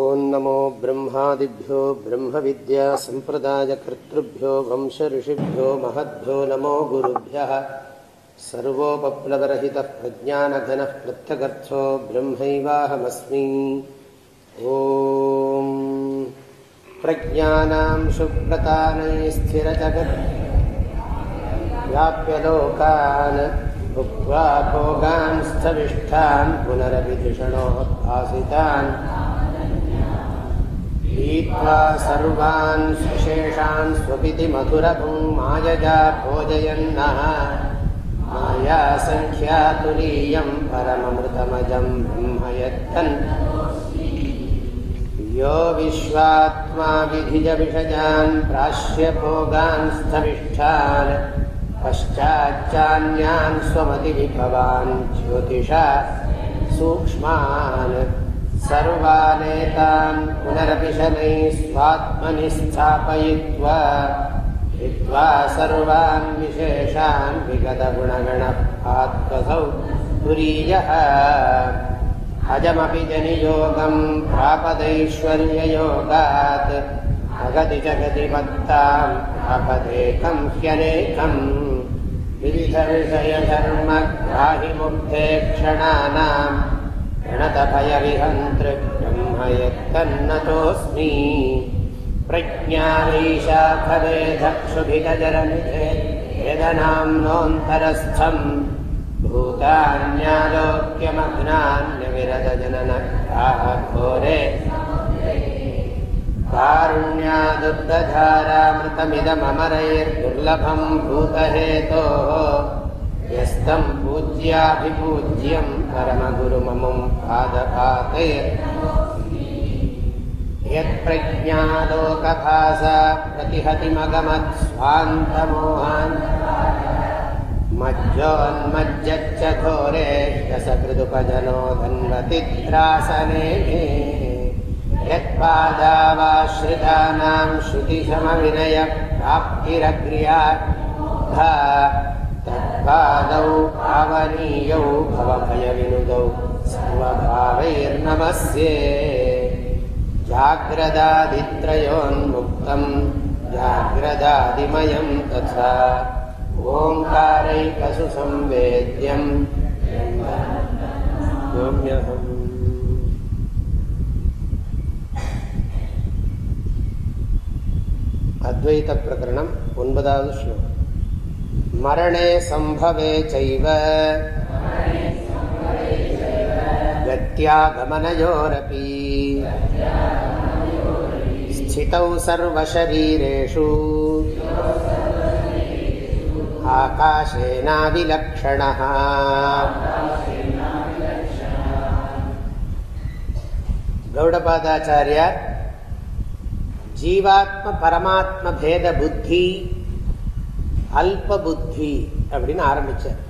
ॐ नमो ब्रह्मादिभ्यो ब्रह्मविद्यासम्प्रदायकर्तृभ्यो वंशऋषिभ्यो महद्भ्यो नमो गुरुभ्यः सर्वोपप्लवरहितः प्रज्ञानघनः प्रत्यगर्थो ब्रह्मैवाहमस्मि ॐ प्रज्ञानां सुप्रतानैः स्थिरजगत् व्याप्य लोकान् भुक्त्वा भोगान् स्थविष्ठान् पुनरभिधिषणोद्भासितान् पीत्वा सर्वान् सुशेषान् स्वपिति मधुरभुं मायजा भोजयन्नः। मायासङ्ख्यातुरीयं परममृतमजं ब्रह्म यत्तन् यो विश्वात्मा विधिजविषजान् प्राश्यभोगान् स्थविष्ठान् पश्चाच्चान्यान् स्वमतिविभवान् ज्योतिषा सूक्ष्मान् सर्वानेतान् पुनरपि शनैः स्वात्मनि स्थापयित्वा हित्वा सर्वान् विशेषान् विगतगुणगणः आत्मसौ तुरीयः। अजमपि जनियोगं प्रापदैश्वर्ययोगात् अगति जगति मत्तां प्रापदेकं ह्यनेकम्। विविधविषयधर्मग्राहिमुग्धे क्षणानाम् भयविहम् तृग्म् हयत्तन्नतोऽस्मि प्रज्ञायैशा भवेधक्षुभितजलि यदनाम्नोऽन्तरस्थम् भूतान्यालोक्यमग्नान्यविरतजननखाहोरे कारुण्यादुर्गधारामृतमिदममरैर्दुर्लभम् भूतहेतोः। यस्तं पूज्याभिपूज्यं परमगुरुममुं पादपातय यत्प्रज्ञालोकभासा प्रतिहतिमगमत्स्वान्तमोहान्। मज्जोन्मज्जच्च घोरे रसकृदुपजनो धन्वतित्रासने ौ भवभयविनुदौ सर्वभावैर्नमस्ये। जाग्रदादित्रयोन्मुक्तम् जाग्रदादिमयम् तथा अद्वैतप्रकरणं श्लोकः मरणे सम्भवे चैव गत्यागमनयोरपि स्थितौ सर्वशरीरेषु आकाशेनाविलक्षणः गौडपादाचार्य जीवात्मपरमात्मभेदबुद्धि அல்ப புத்தி அப்படின்னு ஆரம்பித்தார்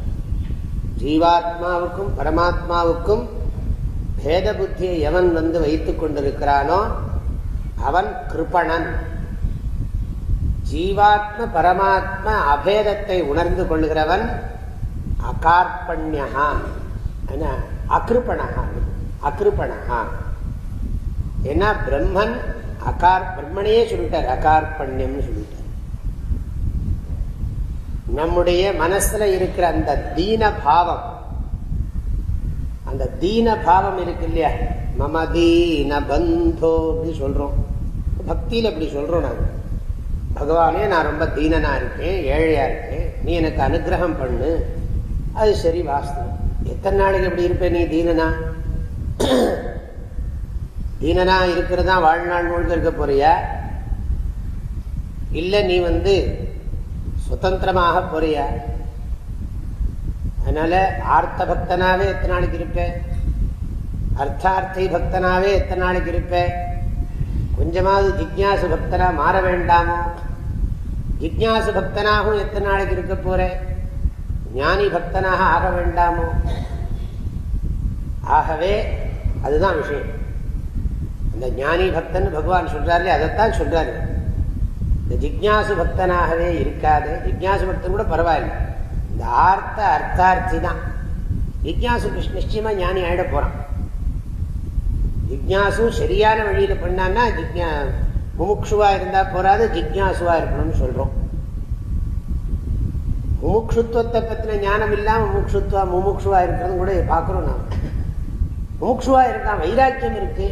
ஜீவாத்மாவுக்கும் பரமாத்மாவுக்கும் பேத புத்தியை எவன் வந்து வைத்துக் கொண்டிருக்கிறானோ அவன் கிருபணன் ஜீவாத்ம பரமாத்ம அபேதத்தை உணர்ந்து கொள்கிறவன் அகார்பண்யா அகிருப்பணா அகிருப்பணா ஏன்னா பிரம்மன் அகார் பிரம்மனையே சொல்லிட்டார் அகார்பண்யம்னு சொல்லி. நம்முடைய மனசுல இருக்கிற அந்த தீன பாவம் அந்த தீன பாவம் இருக்கு இல்லையா? மம தீன பந்தோ அப்படி சொல்றோம். பக்தியில் அப்படி சொல்றோம் நாங்கள் பகவானே நான் ரொம்ப தீனனா இருக்கேன் ஏழையா இருக்கேன் நீ எனக்கு அனுகிரகம் பண்ணு. அது சரி வாஸ்தவம் எத்தனை நாளைக்கு எப்படி இருப்பேன் நீ தீனனா? தீனனா இருக்கிறதா வாழ்நாள் முழுக்க இருக்க போறியா? இல்லை நீ வந்து சுதந்திரமாக போறியா. அதனால ஆர்த்த பக்தனாவே எத்தனை நாளைக்கு இருப்பேன் அர்த்தார்த்தி பக்தனாவே எத்தனை நாளைக்கு இருப்பேன் கொஞ்சமாவது ஜிக்யாசு பக்தனா மாற வேண்டாமோ? ஜிக்யாசு பக்தனாகவும் எத்தனை நாளைக்கு இருக்க போறேன் ஞானி பக்தனாக ஆக வேண்டாமோ? ஆகவே அதுதான் விஷயம். அந்த ஞானி பக்தன் பகவான் சொல்றாரு அதைத்தான் சொல்றாரு இந்த ஜிக்யாசு பக்தனாகவே இருக்காது. ஜிக்யாசு பக்தன் கூட பரவாயில்ல. இந்த ஆர்த்த அர்த்தார்த்தி தான். ஜிக்யாசு நிச்சயமா ஞானி ஆயிட போறான். ஜிக்யாசு சரியான வழியில பண்ணான்னா ஜிக்யா முமுக்ஷுவா இருந்தா போறாது ஜிக்யாசுவா இருக்கணும்னு சொல்றோம். முமுக்ஷுத்துவத்தை பத்தின ஞானம் இல்லாம முமுட்சுத்துவா முமுக்ஷுவா இருக்கிறது கூட பாக்குறோம் நாம். முமுக்ஷுவா இருக்கான் வைராக்கியம் இருக்கு.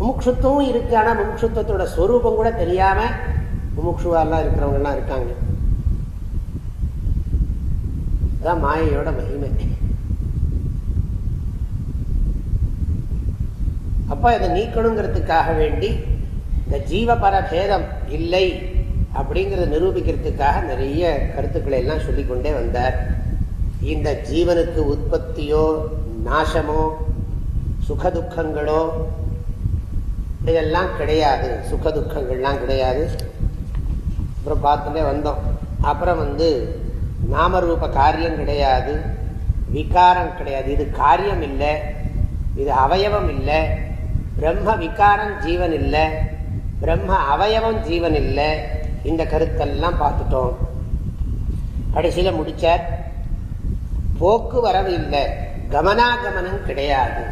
முமுக்ஷுத்துவம் இருக்கு ஆனா முமுக்ஷுத்துவத்தோட ஸ்வரூபம் கூட தெரியாம முமுட்சுவாலாம் இருக்கிறவங்க எல்லாம் இருக்காங்க அதான் மாயையோட மகிமை. அப்போ இதை நீக்கணுங்கிறதுக்காக வேண்டி இந்த ஜீவபர பேதம் இல்லை அப்படிங்கிறத நிரூபிக்கிறதுக்காக நிறைய கருத்துக்களை எல்லாம் சொல்லிக்கொண்டே வந்தார். இந்த ஜீவனுக்கு உற்பத்தியோ நாசமோ சுகதுக்கங்களோ இதெல்லாம் கிடையாது. சுகதுக்கங்கள்லாம் கிடையாது. அப்புறம் பார்த்துட்டே வந்தோம். அப்புறம் வந்து நாமரூப காரியம் கிடையாது விகாரம் கிடையாது. இது காரியம் இல்லை இது அவயவம் இல்லை பிரம்ம விகாரம் ஜீவன் இல்லை பிரம்ம அவயவம் ஜீவன் இல்லை. இந்த கருத்தெல்லாம் பார்த்துட்டோம். கடைசியில் முடித்தார் போக்குவரவு இல்லை கமனாகமனம் கிடையாது.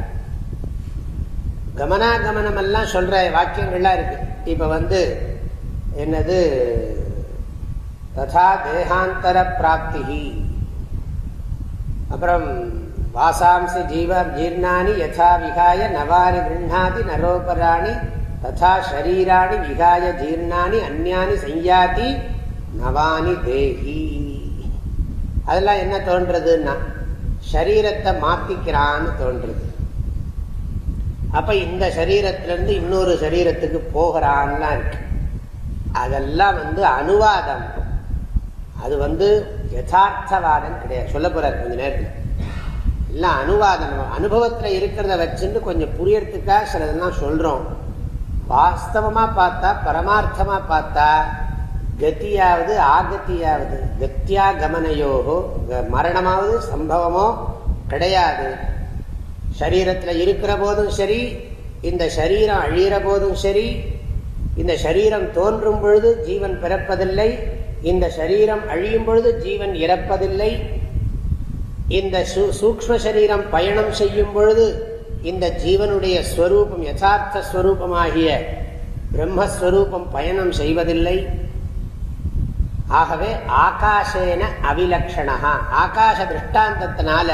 கமனாகமனம் எல்லாம் சொல்கிற வாக்கியங்கள்லாம் இருக்குது இப்போ வந்து என்னது ததா தேகாந்தர பிராப்தி அப்புறம் வாசாம்சி ஜீவ ஜீர்ணானி யதா விகாய நவானி கிருண்ணாதி நரோபராணி ததா ஷரீராணி விகாய ஜீர்ணானி அந்யானி செய்யாதி நவானி தேகி அதெல்லாம் என்ன தோன்றதுன்னா சரீரத்தை மாத்திக்கிறான்னு தோன்றது. அப்ப இந்த சரீரத்திலிருந்து இன்னொரு சரீரத்துக்கு போகிறான்லாம் இருக்கு. அதெல்லாம் வந்து அனுவாதம். அது வந்து யதார்த்தவாதம் கிடையாது. சொல்ல போறாரு கொஞ்ச நேரத்தில். எல்லாம் அனுவாதம் அனுபவத்தில் இருக்கிறத வச்சுன்னு கொஞ்சம் புரியறதுக்காக சிலதெல்லாம் சொல்றோம். வாஸ்தவமா பார்த்தா பரமார்த்தமா பார்த்தா கத்தியாவது ஆகத்தியாவது கத்தியா கமனையோகோ மரணமாவது சம்பவமோ கிடையாது. சரீரத்தில் இருக்கிற போதும் சரி இந்த சரீரம் அழிகிற போதும் சரி இந்த சரீரம் தோன்றும் பொழுது ஜீவன் பிறப்பதில்லை இந்த சரீரம் அழியும் பொழுது ஜீவன் இறப்பதில்லை. இந்த சூக்ம சரீரம் பயணம் செய்யும் பொழுது இந்த ஜீவனுடைய ஸ்வரூபம் யதார்த்த ஸ்வரூபமாகிய பிரம்மஸ்வரூபம் பயணம் செய்வதில்லை. ஆகவே ஆகாஷேன அவிலக்ஷணா ஆகாச திருஷ்டாந்தத்தினால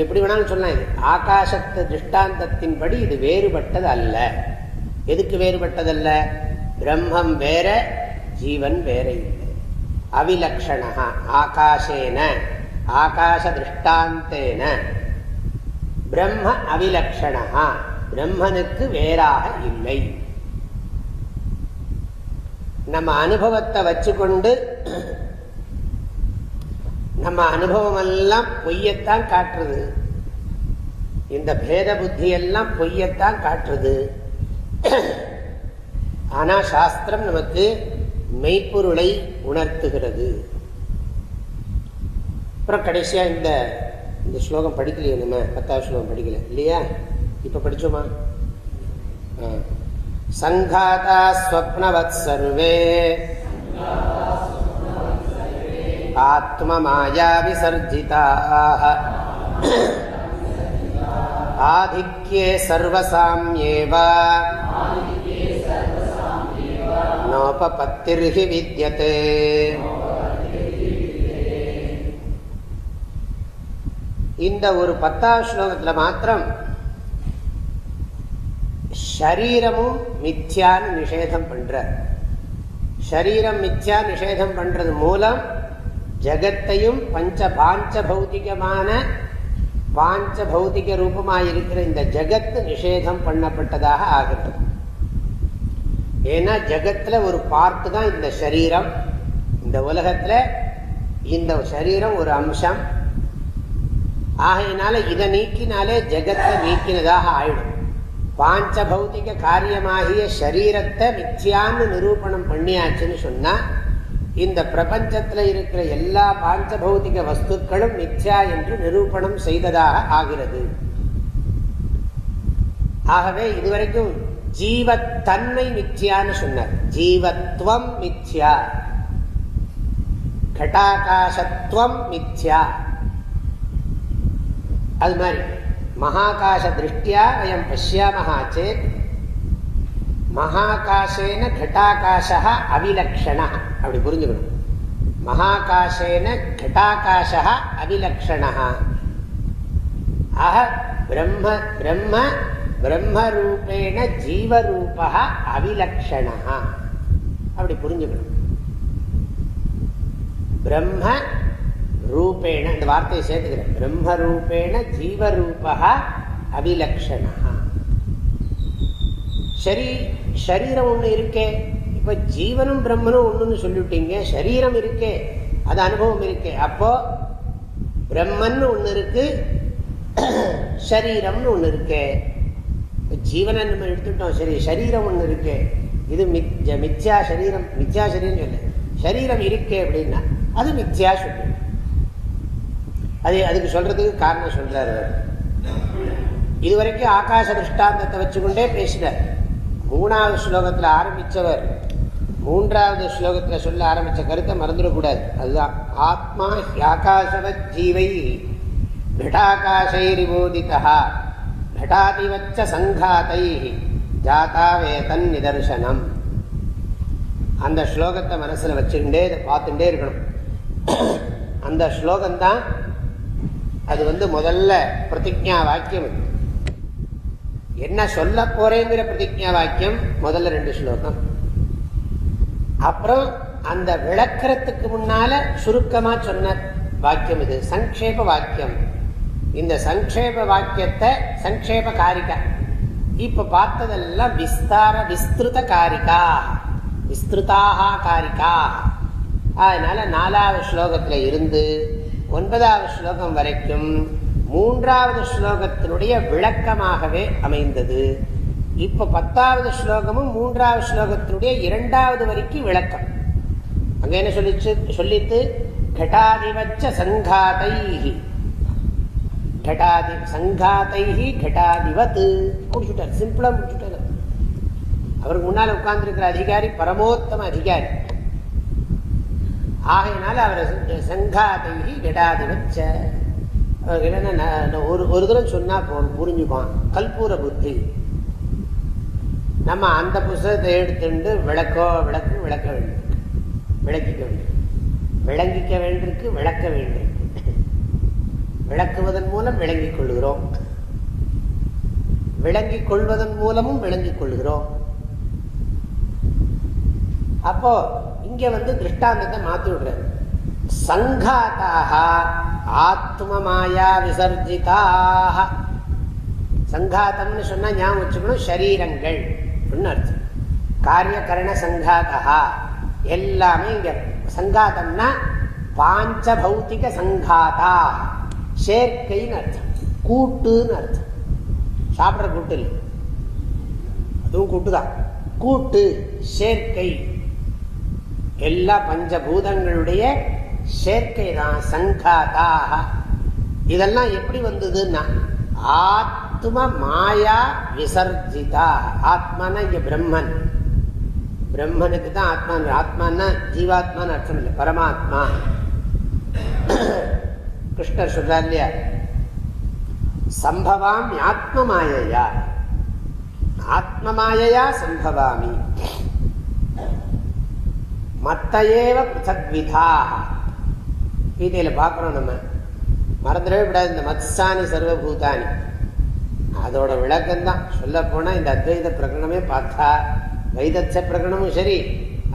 எப்படி வேணாலும் சொல்லலாம் இது. ஆகாசத்து திருஷ்டாந்தத்தின்படி இது வேறுபட்டது அல்ல எதுக்கு வேறுபட்டதல்ல? பிரம்மம் வேற ஜீவன் வேற இல்லை. அவிலக்ஷணா ஆகாஷேன ஆகாச திருஷ்டாந்தேன பிரம்ம அவிலக்ஷணா பிரம்மனுக்கு வேறாக இல்லை. நம்ம அனுபவத்தை வச்சுக்கொண்டு நம்ம அனுபவம் எல்லாம் பொய்யத்தான் காட்டுறது. இந்த பேத புத்தி எல்லாம் பொய்யத்தான் காட்டுறது. ஆனா சாஸ்திரம் நமக்கு மெய்ப்பொருளை உணர்த்துகிறது. அப்புறம் கடைசியா இந்த இந்த ஸ்லோகம் படிக்கலையே நம்ம பத்தாவது ஸ்லோகம் படிக்கல இல்லையா? இப்ப படிச்சோமா? சங்காதா ஸ்வப்னவத் சர்வே. ஆத்மமாயா விசர்ஜிதாக ஆதிக்யே சர்வசாம்யேவ நோபபத்திர்ஹி இந்த ஒரு பத்தாவது ஸ்லோகத்தில் மாத்திரம் ஷரீரமும் மித்யான்னு நிஷேதம் பண்ற. ஷரீரம் மித்யா நிஷேதம் பண்றது மூலம் ஜகத்தையும் பஞ்ச பாஞ்ச பௌத்திகமான பாஞ்ச பௌத்திக ரூபமாயிருக்கிற இந்த ஜகத்து நிஷேதம் பண்ணப்பட்டதாக ஆகிறது ஏன்னா ஜகத்துல ஒரு பார்ட்டு தான் இந்த சரீரம். இந்த உலகத்துல இந்த சரீரம் ஒரு அம்சம். ஆகையினால இதை நீக்கினாலே ஜெகத்தை நீக்கினதாக ஆயிடும். பாஞ்ச பௌத்திக காரியமாகிய சரீரத்தை மிச்சியான்னு நிரூபணம் பண்ணியாச்சுன்னு சொன்னா இந்த பிரபஞ்சத்தில் இருக்கிற எல்லா பாஞ்ச பௌத்திக வஸ்துக்களும் மிச்சா என்று நிரூபணம் செய்ததாக ஆகிறது. ஆகவே இதுவரைக்கும் ஜீவத்தன்மை மித்யான்னு சொன்னார். ஜீவத்வம் மித்யா. கட்டாகாசத்துவம் மித்யா. அது மாதிரி. மகாகாச திருஷ்டியா வயம் பசியாமஹா சேத். மகாகாசேன கட்டாகாசா அவிலக்ஷண. அப்படி புரிஞ்சுக்கணும். மகாகாசேன கட்டாகாசா அவிலக்ஷண. ஆக பிரம்ம பிரம்ம பிரம்மரூபேண ஜீவரூபா அவிலக்ஷணா அப்படி புரிஞ்சுக்கணும். பிரம்ம ரூபேண இந்த வார்த்தையை சேர்த்துக்கிறேன். பிரம்ம ரூபேண ஜீவரூபா அவிலக்ஷணா சரி சரீரம் ஒன்று இருக்கே. இப்போ ஜீவனும் பிரம்மனும் ஒன்றுன்னு சொல்லிவிட்டீங்க. சரீரம் இருக்கே. அது அனுபவம் இருக்கே. அப்போ பிரம்மன் ஒன்று இருக்கு சரீரம்னு ஒன்று இருக்கே. ஜீவனை நம்ம எடுத்துட்டோம் சரி சரீரம் ஒன்று இருக்கு. இது மித்யா சரீரம். மித்யா சரீரம் சொல்லு சரீரம் இருக்கே அப்படின்னா அது மித்யா சொல்லு அது அதுக்கு சொல்றதுக்கு காரணம் சொல்றாரு அவர். இதுவரைக்கும் ஆகாச திருஷ்டாந்தத்தை வச்சுக்கொண்டே பேசினார். மூணாவது ஸ்லோகத்தில் ஆரம்பித்தவர் மூன்றாவது ஸ்லோகத்தில் சொல்ல ஆரம்பித்த கருத்தை மறந்துடக்கூடாது. அதுதான் ஆத்மா ஆகாசவத் ஜீவை பிடாகாசைரிபோதிதா घटादिवच्च सङ्घातैः ஜாத்தாவேதன் நிதர்சனம் அந்த ஸ்லோகத்தை மனசில் வச்சுக்கிட்டே இதை பார்த்துட்டே இருக்கணும் அந்த ஸ்லோகம்தான் அது வந்து முதல்ல பிரதிஜா வாக்கியம் என்ன சொல்ல போறேங்கிற பிரதிஜா வாக்கியம் முதல்ல ரெண்டு ஸ்லோகம் அப்புறம் அந்த விளக்கறதுக்கு முன்னால சுருக்கமா சொன்ன வாக்கியம் இது சங்கேப வாக்கியம் இந்த சங்கேப வாக்கியத்தை சங்கேப காரிகா. இப்ப பார்த்ததெல்லாம் விஸ்தார விஸ்திருத காரிகா. விஸ்திருதாக காரிகா. அதனால நாலாவது ஸ்லோகத்தில் இருந்து ஒன்பதாவது ஸ்லோகம் வரைக்கும் மூன்றாவது ஸ்லோகத்தினுடைய விளக்கமாகவே அமைந்தது. இப்ப பத்தாவது ஸ்லோகமும் மூன்றாவது ஸ்லோகத்தினுடைய இரண்டாவது வரைக்கும் விளக்கம். அங்க என்ன சொல்லிச்சு? சொல்லித்து கட்டாதிவச்ச சங்காதை கட்டாதி சங்காத்தை கட்டாதிவத் முடிச்சுட்டார் சிம்பிளாக முடிச்சுட்டார் அவருக்கு முன்னால் உட்கார்ந்துருக்கிற அதிகாரி பரமோத்தம அதிகாரி ஆகையினால அவரை சங்காத்தை கடாதிவச்ச ஒரு ஒரு தரம் சொன்னா போகணும் புரிஞ்சுப்பான் கல்பூர புத்தி நம்ம அந்த புஸ்தகத்தை எடுத்துட்டு விளக்கோ விளக்கு விளக்க வேண்டும் விளக்கிக்க வேண்டும் விளங்கிக்க வேண்டியிருக்கு விளக்க வேண்டும் விளக்குவதன் மூலம் விளங்கிக் கொள்கிறோம் விளங்கிக் கொள்வதன் மூலமும் விளங்கிக் கொள்கிறோம் அப்போ இங்க வந்து திருஷ்டாந்தத்தை மாத்தி விடுறது சங்காத்தாக ஆத்ம மாயா விசர்ஜிதாக சங்காத்தம்னு சொன்னா ஞாபகம் வச்சுக்கணும் ஷரீரங்கள் அர்த்தம். காரியகரண சங்காதா எல்லாமே இங்க சங்காத்தம்னா பாஞ்ச பௌத்திக சங்காதா. சேர்க்கைன்னு அர்த்தம். கூட்டுன்னு அர்த்தம். சாப்பிட்ற கூட்டு இல்லை. அதுவும் கூட்டு தான் கூட்டு சேர்க்கை. எல்லா பஞ்சபூதங்களுடைய சேர்க்கை தான் சங்காதாக இதெல்லாம் எப்படி வந்ததுன்னா ஆத்ம மாயா விசர்ஜிதா. ஆத்மான இங்க பிரம்மன். பிரம்மனுக்கு தான் ஆத்மா ஆத்மான்னா ஜீவாத்மான்னு அர்த்தம் இல்லை பரமாத்மா. கிருஷ்ணர் சொல்றார் இல்லையா சம்பவாமி ஆத்ம மாயையா ஆத்ம மாயையா சம்பவாமி மத்தையேவ பிருத்தக்விதாக கீதையில பார்க்கிறோம் நம்ம மறந்துடவே விடாது இந்த மத்சானி சர்வபூதானி அதோட விளக்கம் தான் சொல்ல போனா இந்த அத்வைத பிரகடனமே பார்த்தா வைதச்ச பிரகடனமும் சரி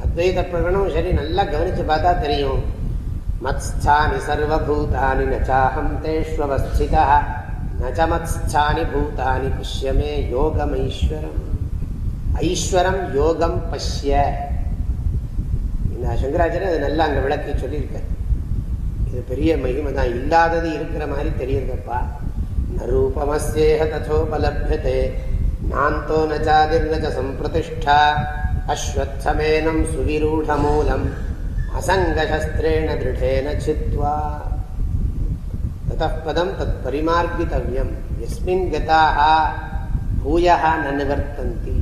அத்வைத பிரகடனமும் சரி நல்லா கவனிச்சு பார்த்தா தெரியும் மத்ஸ்தானி சர்வபூதானி நச்சாஹம் தேஷ்வஸ்திதா நச்ச மத்ஸ்தானி பூதானி பஷ்யமே யோகம் ஐஸ்வரம் ஐஸ்வரம் யோகம் பஷ்ய இந்த சங்கராச்சாரியர் அது நல்லா அங்கே விளக்கி சொல்லியிருக்கார். இது பெரிய மகிமை தான். இல்லாதது இருக்கிற மாதிரி தெரியுதுப்பா நரூபமஸ்யேக ததோபலபியதே. நாந்தோ நச்சாதிர்நச்ச சம்பிரதிஷ்டா. அஸ்வத்தமேனம் சுவிரூடமூலம். அசங்கசஸ்திரேண திருடேன சித்வா. ததப்பதம் தத் பரிமார்கித்தவியம் எஸ்மின் கதாக பூயா ந நிவர்த்தந்தி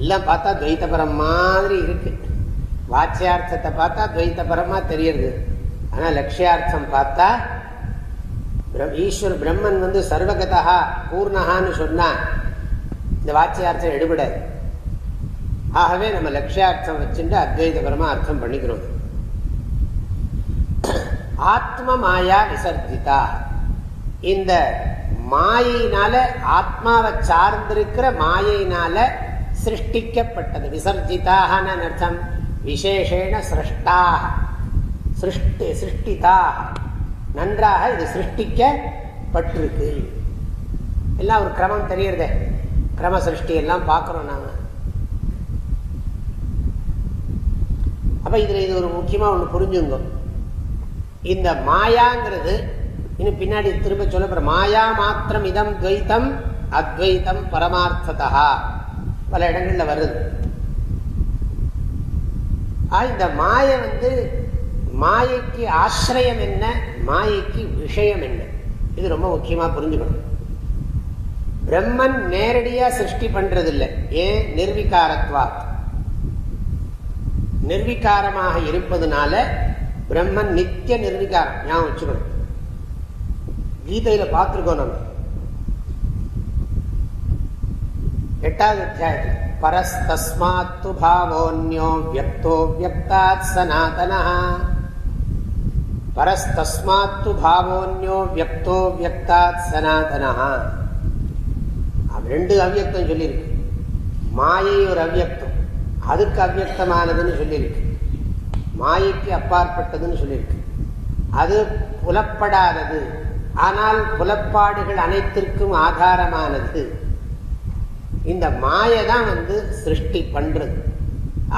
எல்லாம் பார்த்தா துவைத்தபரம் மாதிரி இருக்கு. வாட்சியார்த்தத்தை பார்த்தா துவைத்தபரமா தெரியுது. ஆனால் லட்சியார்த்தம் பார்த்தா ஈஸ்வர் பிரம்மன் வந்து சர்வகதா பூர்ணகான்னு சொன்னா இந்த வாட்சியார்த்தம் எடுபடாது. ஆகவே நம்ம லட்சியார்த்தம் வச்சுட்டு அத்வைதபரமா அர்த்தம் பண்ணிக்கிறோம். ஆத்ம மாயா விசர்ஜிதா. இந்த மாயினால ஆத்மாவை சார்ந்திருக்கிற மாயினால சிருஷ்டிக்கப்பட்டது. விசர்ஜிதாகன அர்த்தம்? விசேஷேன சிருஷ்டாக. சிருஷ்டி சிருஷ்டிதாக. நன்றாக இது சிருஷ்டிக்கப்பட்டிருக்கு. எல்லாம் ஒரு கிரமம் தெரியறதே. கிரம சிருஷ்டி எல்லாம் பார்க்குறோம் நாங்கள் அப்போ இதில் இது ஒரு முக்கியமாக ஒன்று புரிஞ்சுங்க. இந்த மாயாங்கிறது இன்னும் பின்னாடி திரும்ப சொல்ல மாயா மாத்திரம் இதம் துவைத்தம் அத்வைத்தம் பரமார்த்ததா. பல இடங்கள்ல வருது. இந்த மாய வந்து மாயைக்கு ஆசிரியம் என்ன மாயைக்கு விஷயம் என்ன? இது ரொம்ப முக்கியமாக புரிஞ்சுக்கணும். பிரம்மன் நேரடியாக சிருஷ்டி பண்ணுறதில்லை ஏன்? நிர்விகாரத்வா. நிர்விகாரமாக இருப்பதுனால பிரம்மன் நித்திய நிர்விகாரம். ஞாபகம் வச்சுக்கணும். கீதையில பார்த்திருக்கோம் நம்ம. எட்டாவது அத்தியாயத்தில் பரஸ்தஸ்மாத்து பாவோன்யோ வியக்தோ வியக்தாத் சனாதனா பரஸ்தஸ்மாத்து பாவோன்யோ வியக்தோ வியக்தாத் சனாதனா ரெண்டு அவ்வியக்தம் சொல்லியிருக்கு. மாயை ஒரு அவ்வியக்தம். அதுக்கு அவ்வியக்தமானதுன்னு சொல்லியிருக்கு மாயைக்கு அப்பாற்பட்டதுன்னு சொல்லியிருக்கு அது புலப்படாதது. ஆனால் புலப்பாடுகள் அனைத்திற்கும் ஆதாரமானது. இந்த மாயை தான் வந்து சிருஷ்டி பண்றது.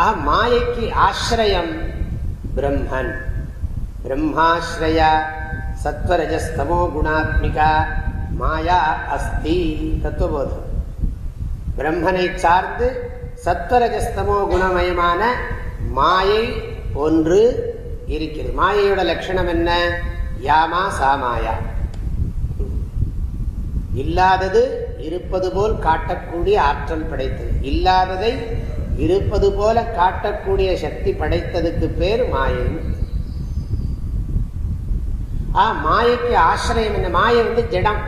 ஆக மாயைக்கு ஆசிரியம் பிரம்மன். பிரம்மாஸ்ரயா சத்வரஜஸ்தமோ குணாத்மிகா மாயா அஸ்தி தத்துவபோதம் பிரம்மனை சார்ந்து சத்வரஜஸ்தமோ குணமயமான மாயை ஒன்று இருக்கிறது. மாயையோட லட்சணம் என்ன? யாமா சாமாயா. இல்லாதது இருப்பது போல் காட்டக்கூடிய ஆற்றல் படைத்தது. இல்லாததை இருப்பது போல காட்டக்கூடிய சக்தி படைத்ததுக்கு பேர் மாயை. ஆ மாயைக்கு ஆசிரியம் என்ன? மாயை வந்து ஜடம்.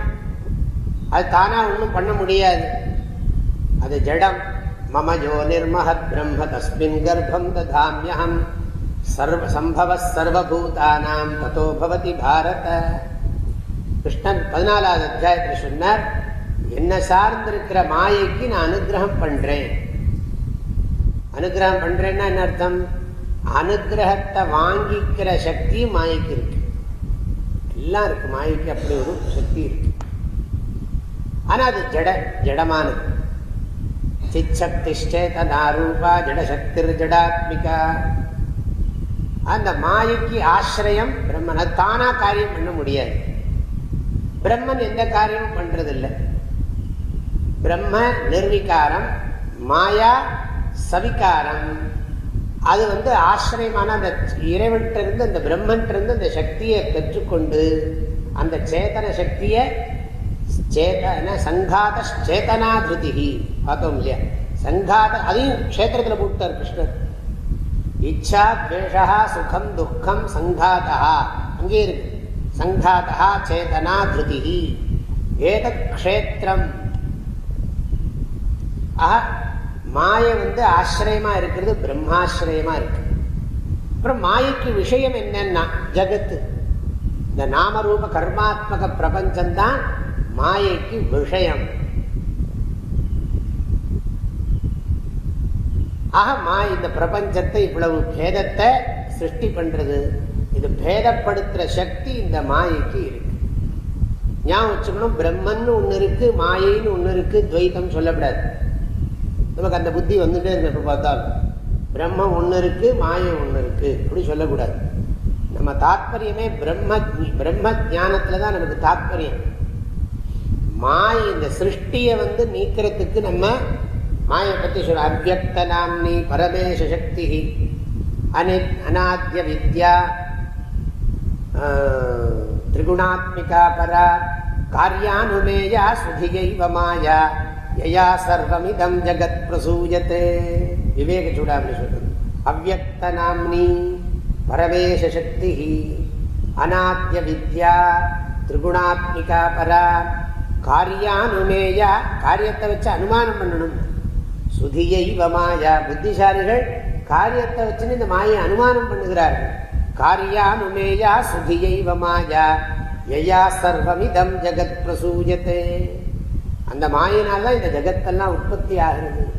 அது தானா ஒன்றும் பண்ண முடியாது. அது ஜடம். மம ஜோ நிர்மஹத் பிரம்ம தஸ்மின் கர்ப்பம் ததாமியம் சர்வ சம்பவ சர்வபூதானாம் ததோ பவதி பாரத கிருஷ்ணன் பதினாலாவது அத்தியாயத்தில் சொன்னார் என்னை சார்ந்திருக்கிற மாயைக்கு நான் அனுகிரகம் பண்றேன். அனுகிரகம் பண்றேன்னா என்ன அர்த்தம்? அனுகிரகத்தை வாங்கிக்கிற சக்தியும் மாயைக்கு இருக்கு. எல்லாம் இருக்கு. மாயைக்கு அப்படி ஒரு சக்தி இருக்கு. ஆனா அது ஜட ஜடமானது. சிச்சக்திஷ்டேதனாரூபா ஜடசக்திர் ஜடாத்மிகா அந்த மாயைக்கு ஆசிரியம் பிரம்மன் அது தானா காரியம் பண்ண முடியாது. பிரம்மன் எந்த காரியமும் பண்றதில்லை. பிரம்ம நிர்விகாரம் மாயா சவிகாரம். அது வந்து ஆசிரியமான அந்த இறைவன்கிட்ட இருந்து அந்த பிரம்மன் இருந்து அந்த சக்தியை பெற்றுக்கொண்டு அந்த சேதன சக்தியை சேதன சங்காத சேதனா திருதி பார்த்தோம் இல்லையா? சங்காத அதையும் க்ஷேத்திரத்தில் போட்டார் கிருஷ்ணர். இச்சா துவேஷா சுகம் துக்கம் சங்காதா. அங்கே இருக்கு. சங்காதா சேதனா திருதி ஏதக் க்ஷேத்திரம். ஆஹா மாய வந்து ஆசிரியமா இருக்கிறது பிரம்மாசிரியமா இருக்கு. அப்புறம் மாயைக்கு விஷயம் என்னன்னா ஜகத்து. இந்த நாமரூப கர்மாத்மக பிரபஞ்சம்தான் மாயைக்கு விஷயம். ஆக மா இந்த பிரபஞ்சத்தை இவ்வளவு பேதத்தை சிருஷ்டி பண்றது. இது பேதப்படுத்துற சக்தி இந்த மாயைக்கு இருக்கு. ஞாபகம் வச்சுக்கணும் பிரம்மன் ஒண்ணு இருக்கு மாயைன்னு ஒண்ணு இருக்கு துவைத்தம் சொல்லப்படாது. நமக்கு அந்த புத்தி வந்துட்டே இருக்கு எப்ப பார்த்தாலும். பிரம்மம் ஒன்று இருக்கு மாயம் ஒன்று இருக்கு அப்படி சொல்லக்கூடாது. நம்ம தாத்பரியமே பிரம்ம பிரம்ம ஜானத்துல தான் நமக்கு தாத்பரியம். மாய இந்த சிருஷ்டியை வந்து நீக்கிறதுக்கு நம்ம மாயை பத்தி சொல்ல அவ்வக்த நாம்னி பரமேஷ சக்தி. அனி அநாத்திய வித்யா திரிகுணாத்மிகா பரா காரியானுமேயா சுதியைவ மாயா யயா சர்வமிதம் ஜகத் பிரசூயத்தே விவேக சூடாமணி சொல்றது. அவ்வக்த நாம்னி பரமேஷ சக்தி. அநாத்திய வித்யா திரிகுணாத்மிகா பரா காரியானுமேயா காரியத்தை வச்சு அனுமானம் பண்ணணும். சுதியைவ மாயா. புத்திசாலிகள் காரியத்தை வச்சுன்னு இந்த மாயை அனுமானம் பண்ணுகிறார்கள். காரியானுமேயா சுதியைவ மாயா. யயா சர்வமிதம் ஜெகத் பிரசூயத்தே. அந்த மாயினால்தான் இந்த ஜெகத்தெல்லாம் உற்பத்தி ஆகிறது.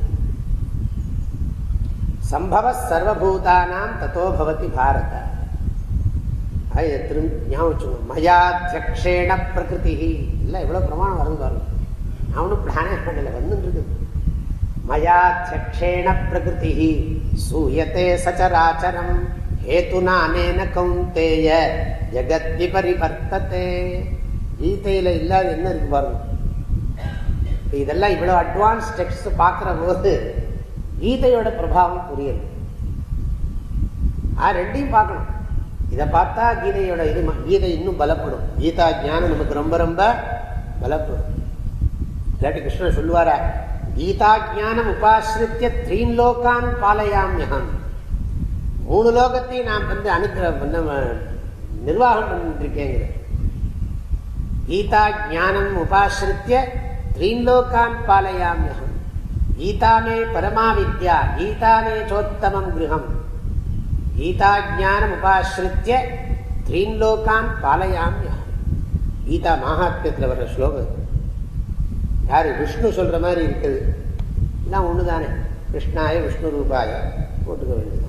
சம்பவ சர்வபூதானாம் தத்தோ பவதி பாரத. அது திரும்ப ஞாபகம் வச்சுக்கோங்க மயாத்தியக்ஷேண பிரகிருதி. இல்லை எவ்வளோ பிரமாணம் வருது பாருங்க. நான் ஒன்றும் பிளானே பண்ணல வந்துட்டு மயாத்தியக்ஷேண பிரகிருதி. சூயத்தே சச்சராச்சரம். ஹேத்துனானேன கௌந்தேய. ஜெகத் விபரிவர்த்ததே. கீதையில் இல்லாத என்ன இருக்கு பாருங்க. இதெல்லாம் இவ்வளோ அட்வான்ஸ் டெக்ஸ்ட் பார்க்குற போது கீதையோட பிரபாவம் புரியல. ஆ ரெண்டையும் பார்க்கணும். இதை பார்த்தா கீதையோட இது கீதை இன்னும் பலப்படும். கீதா ஜானம் நமக்கு ரொம்ப ரொம்ப பலப்படும். இல்லாட்டி கிருஷ்ணன் சொல்லுவாரா கீதா ஜானம் உபாசிரித்திய த்ரீன் லோகான் பாலையாமியான் மூணு லோகத்தையும் நான் வந்து அனுக்கிற நிர்வாகம் பண்ணிட்டு கீதா ஜானம் உபாசிரித்திய த்ரீன் லோகான் பாலையாமியான் கீதாமே பரமா வித்யா கீதா சோத்தமம் கிரகம் கீதா ஜானம் உபாசிரித்திய த்ரீன் லோகான் பாலயாமியா கீதா மகாத்மியத்தில் வர்ற ஸ்லோகம் யாரு? விஷ்ணு சொல்ற மாதிரி இருக்குது. எல்லாம் ஒன்று தானே கிருஷ்ணாய விஷ்ணு ரூபாய போட்டுக்க வேண்டியது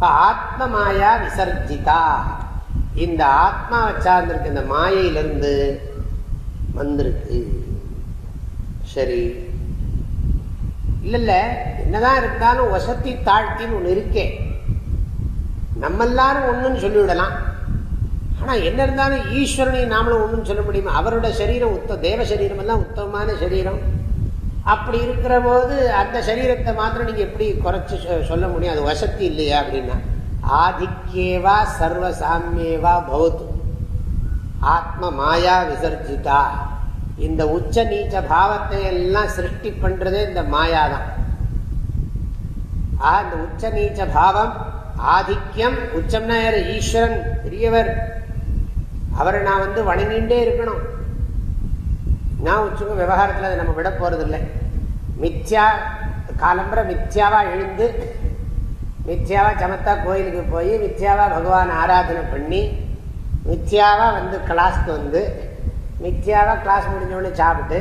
ஆத்ம மாயா விசர்ஜிதா. இந்த ஆத்மாவை சார்ந்திருக்கு இந்த மாயையிலிருந்து வந்திருக்கு. சரி. இல்ல இல்ல என்னதான் இருந்தாலும் வசத்தி தாழ்த்தின்னு ஒன்று இருக்கே. நம்ம எல்லாரும் ஒன்றுன்னு சொல்லிவிடலாம். ஆனால் என்ன இருந்தாலும் ஈஸ்வரனை நாமளும் ஒன்றுன்னு சொல்ல முடியுமா? அவரோட சரீரம் உத்த தேவ சரீரம் எல்லாம் உத்தமமான சரீரம். அப்படி இருக்கிற போது அந்த சரீரத்தை மாத்திரம் நீங்கள் எப்படி குறைச்சி சொல்ல முடியும்? அது வசதி இல்லையா அப்படின்னா? ஆதிக்கேவா சர்வசாமியேவா பௌத் ஆத்ம மாயா விசர்ஜிதா. இந்த உச்ச நீச்ச பாவத்தை எல்லாம் சிருஷ்டி பண்றதே இந்த மாயாதான். ஆஹ் இந்த உச்ச நீச்ச பாவம் ஆதிக்கம் உச்சம்னா யாரு ஈஸ்வரன் பெரியவர். அவரை நான் வந்து வணங்கிண்டே இருக்கணும். நான் உச்சங்க விவகாரத்தில் அதை நம்ம விட போறது இல்லை மித்யா காலம்பரை மித்யாவா எழுந்து மித்யாவா சமத்தா கோயிலுக்கு போய் மித்யாவா பகவான் ஆராதனை பண்ணி மித்யாவா வந்து கிளாஸ்க்கு வந்து மித்தியாவாக கிளாஸ் முடிஞ்சோடனே சாப்பிட்டு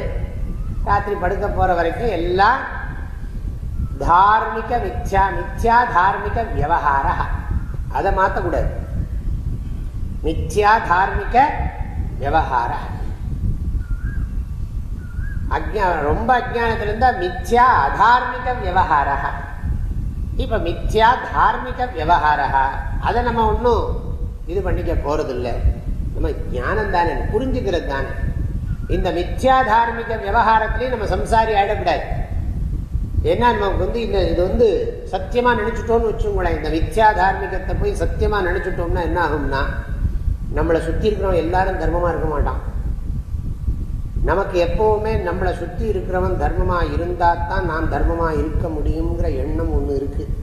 ராத்திரி படுக்க போகிற வரைக்கும் எல்லாம் தார்மிக மித்யா மித்யா தார்மிக வியவஹார அதை மாற்றக்கூடாது மித்யா தார்மிக வியவகார அஜா ரொம்ப அஜானத்தில் இருந்தால் மித்யா அதார்மிக வியவகார இப்போ மித்யா தார்மிக வியவகார அதை நம்ம ஒன்றும் இது பண்ணிக்க போகிறதில்லை நம்ம ஞானம் தானே புரிஞ்சுக்கிறது தானே இந்த மித்யா தார்மிக விவகாரத்திலையும் நம்ம சம்சாரி ஆயிடக்கூடாது ஏன்னா நமக்கு வந்து இந்த இது வந்து சத்தியமாக நினச்சிட்டோம்னு வச்சுக்கோங்களேன். இந்த மித்யா தார்மிகத்தை போய் சத்தியமாக நினச்சிட்டோம்னா என்ன ஆகும்னா நம்மளை சுற்றி இருக்கிறவன் எல்லாரும் தர்மமாக இருக்க மாட்டான். நமக்கு எப்பவுமே நம்மளை சுற்றி இருக்கிறவன் தர்மமாக இருந்தால் தான் நான் தர்மமாக இருக்க முடியுங்கிற எண்ணம் ஒன்று இருக்குது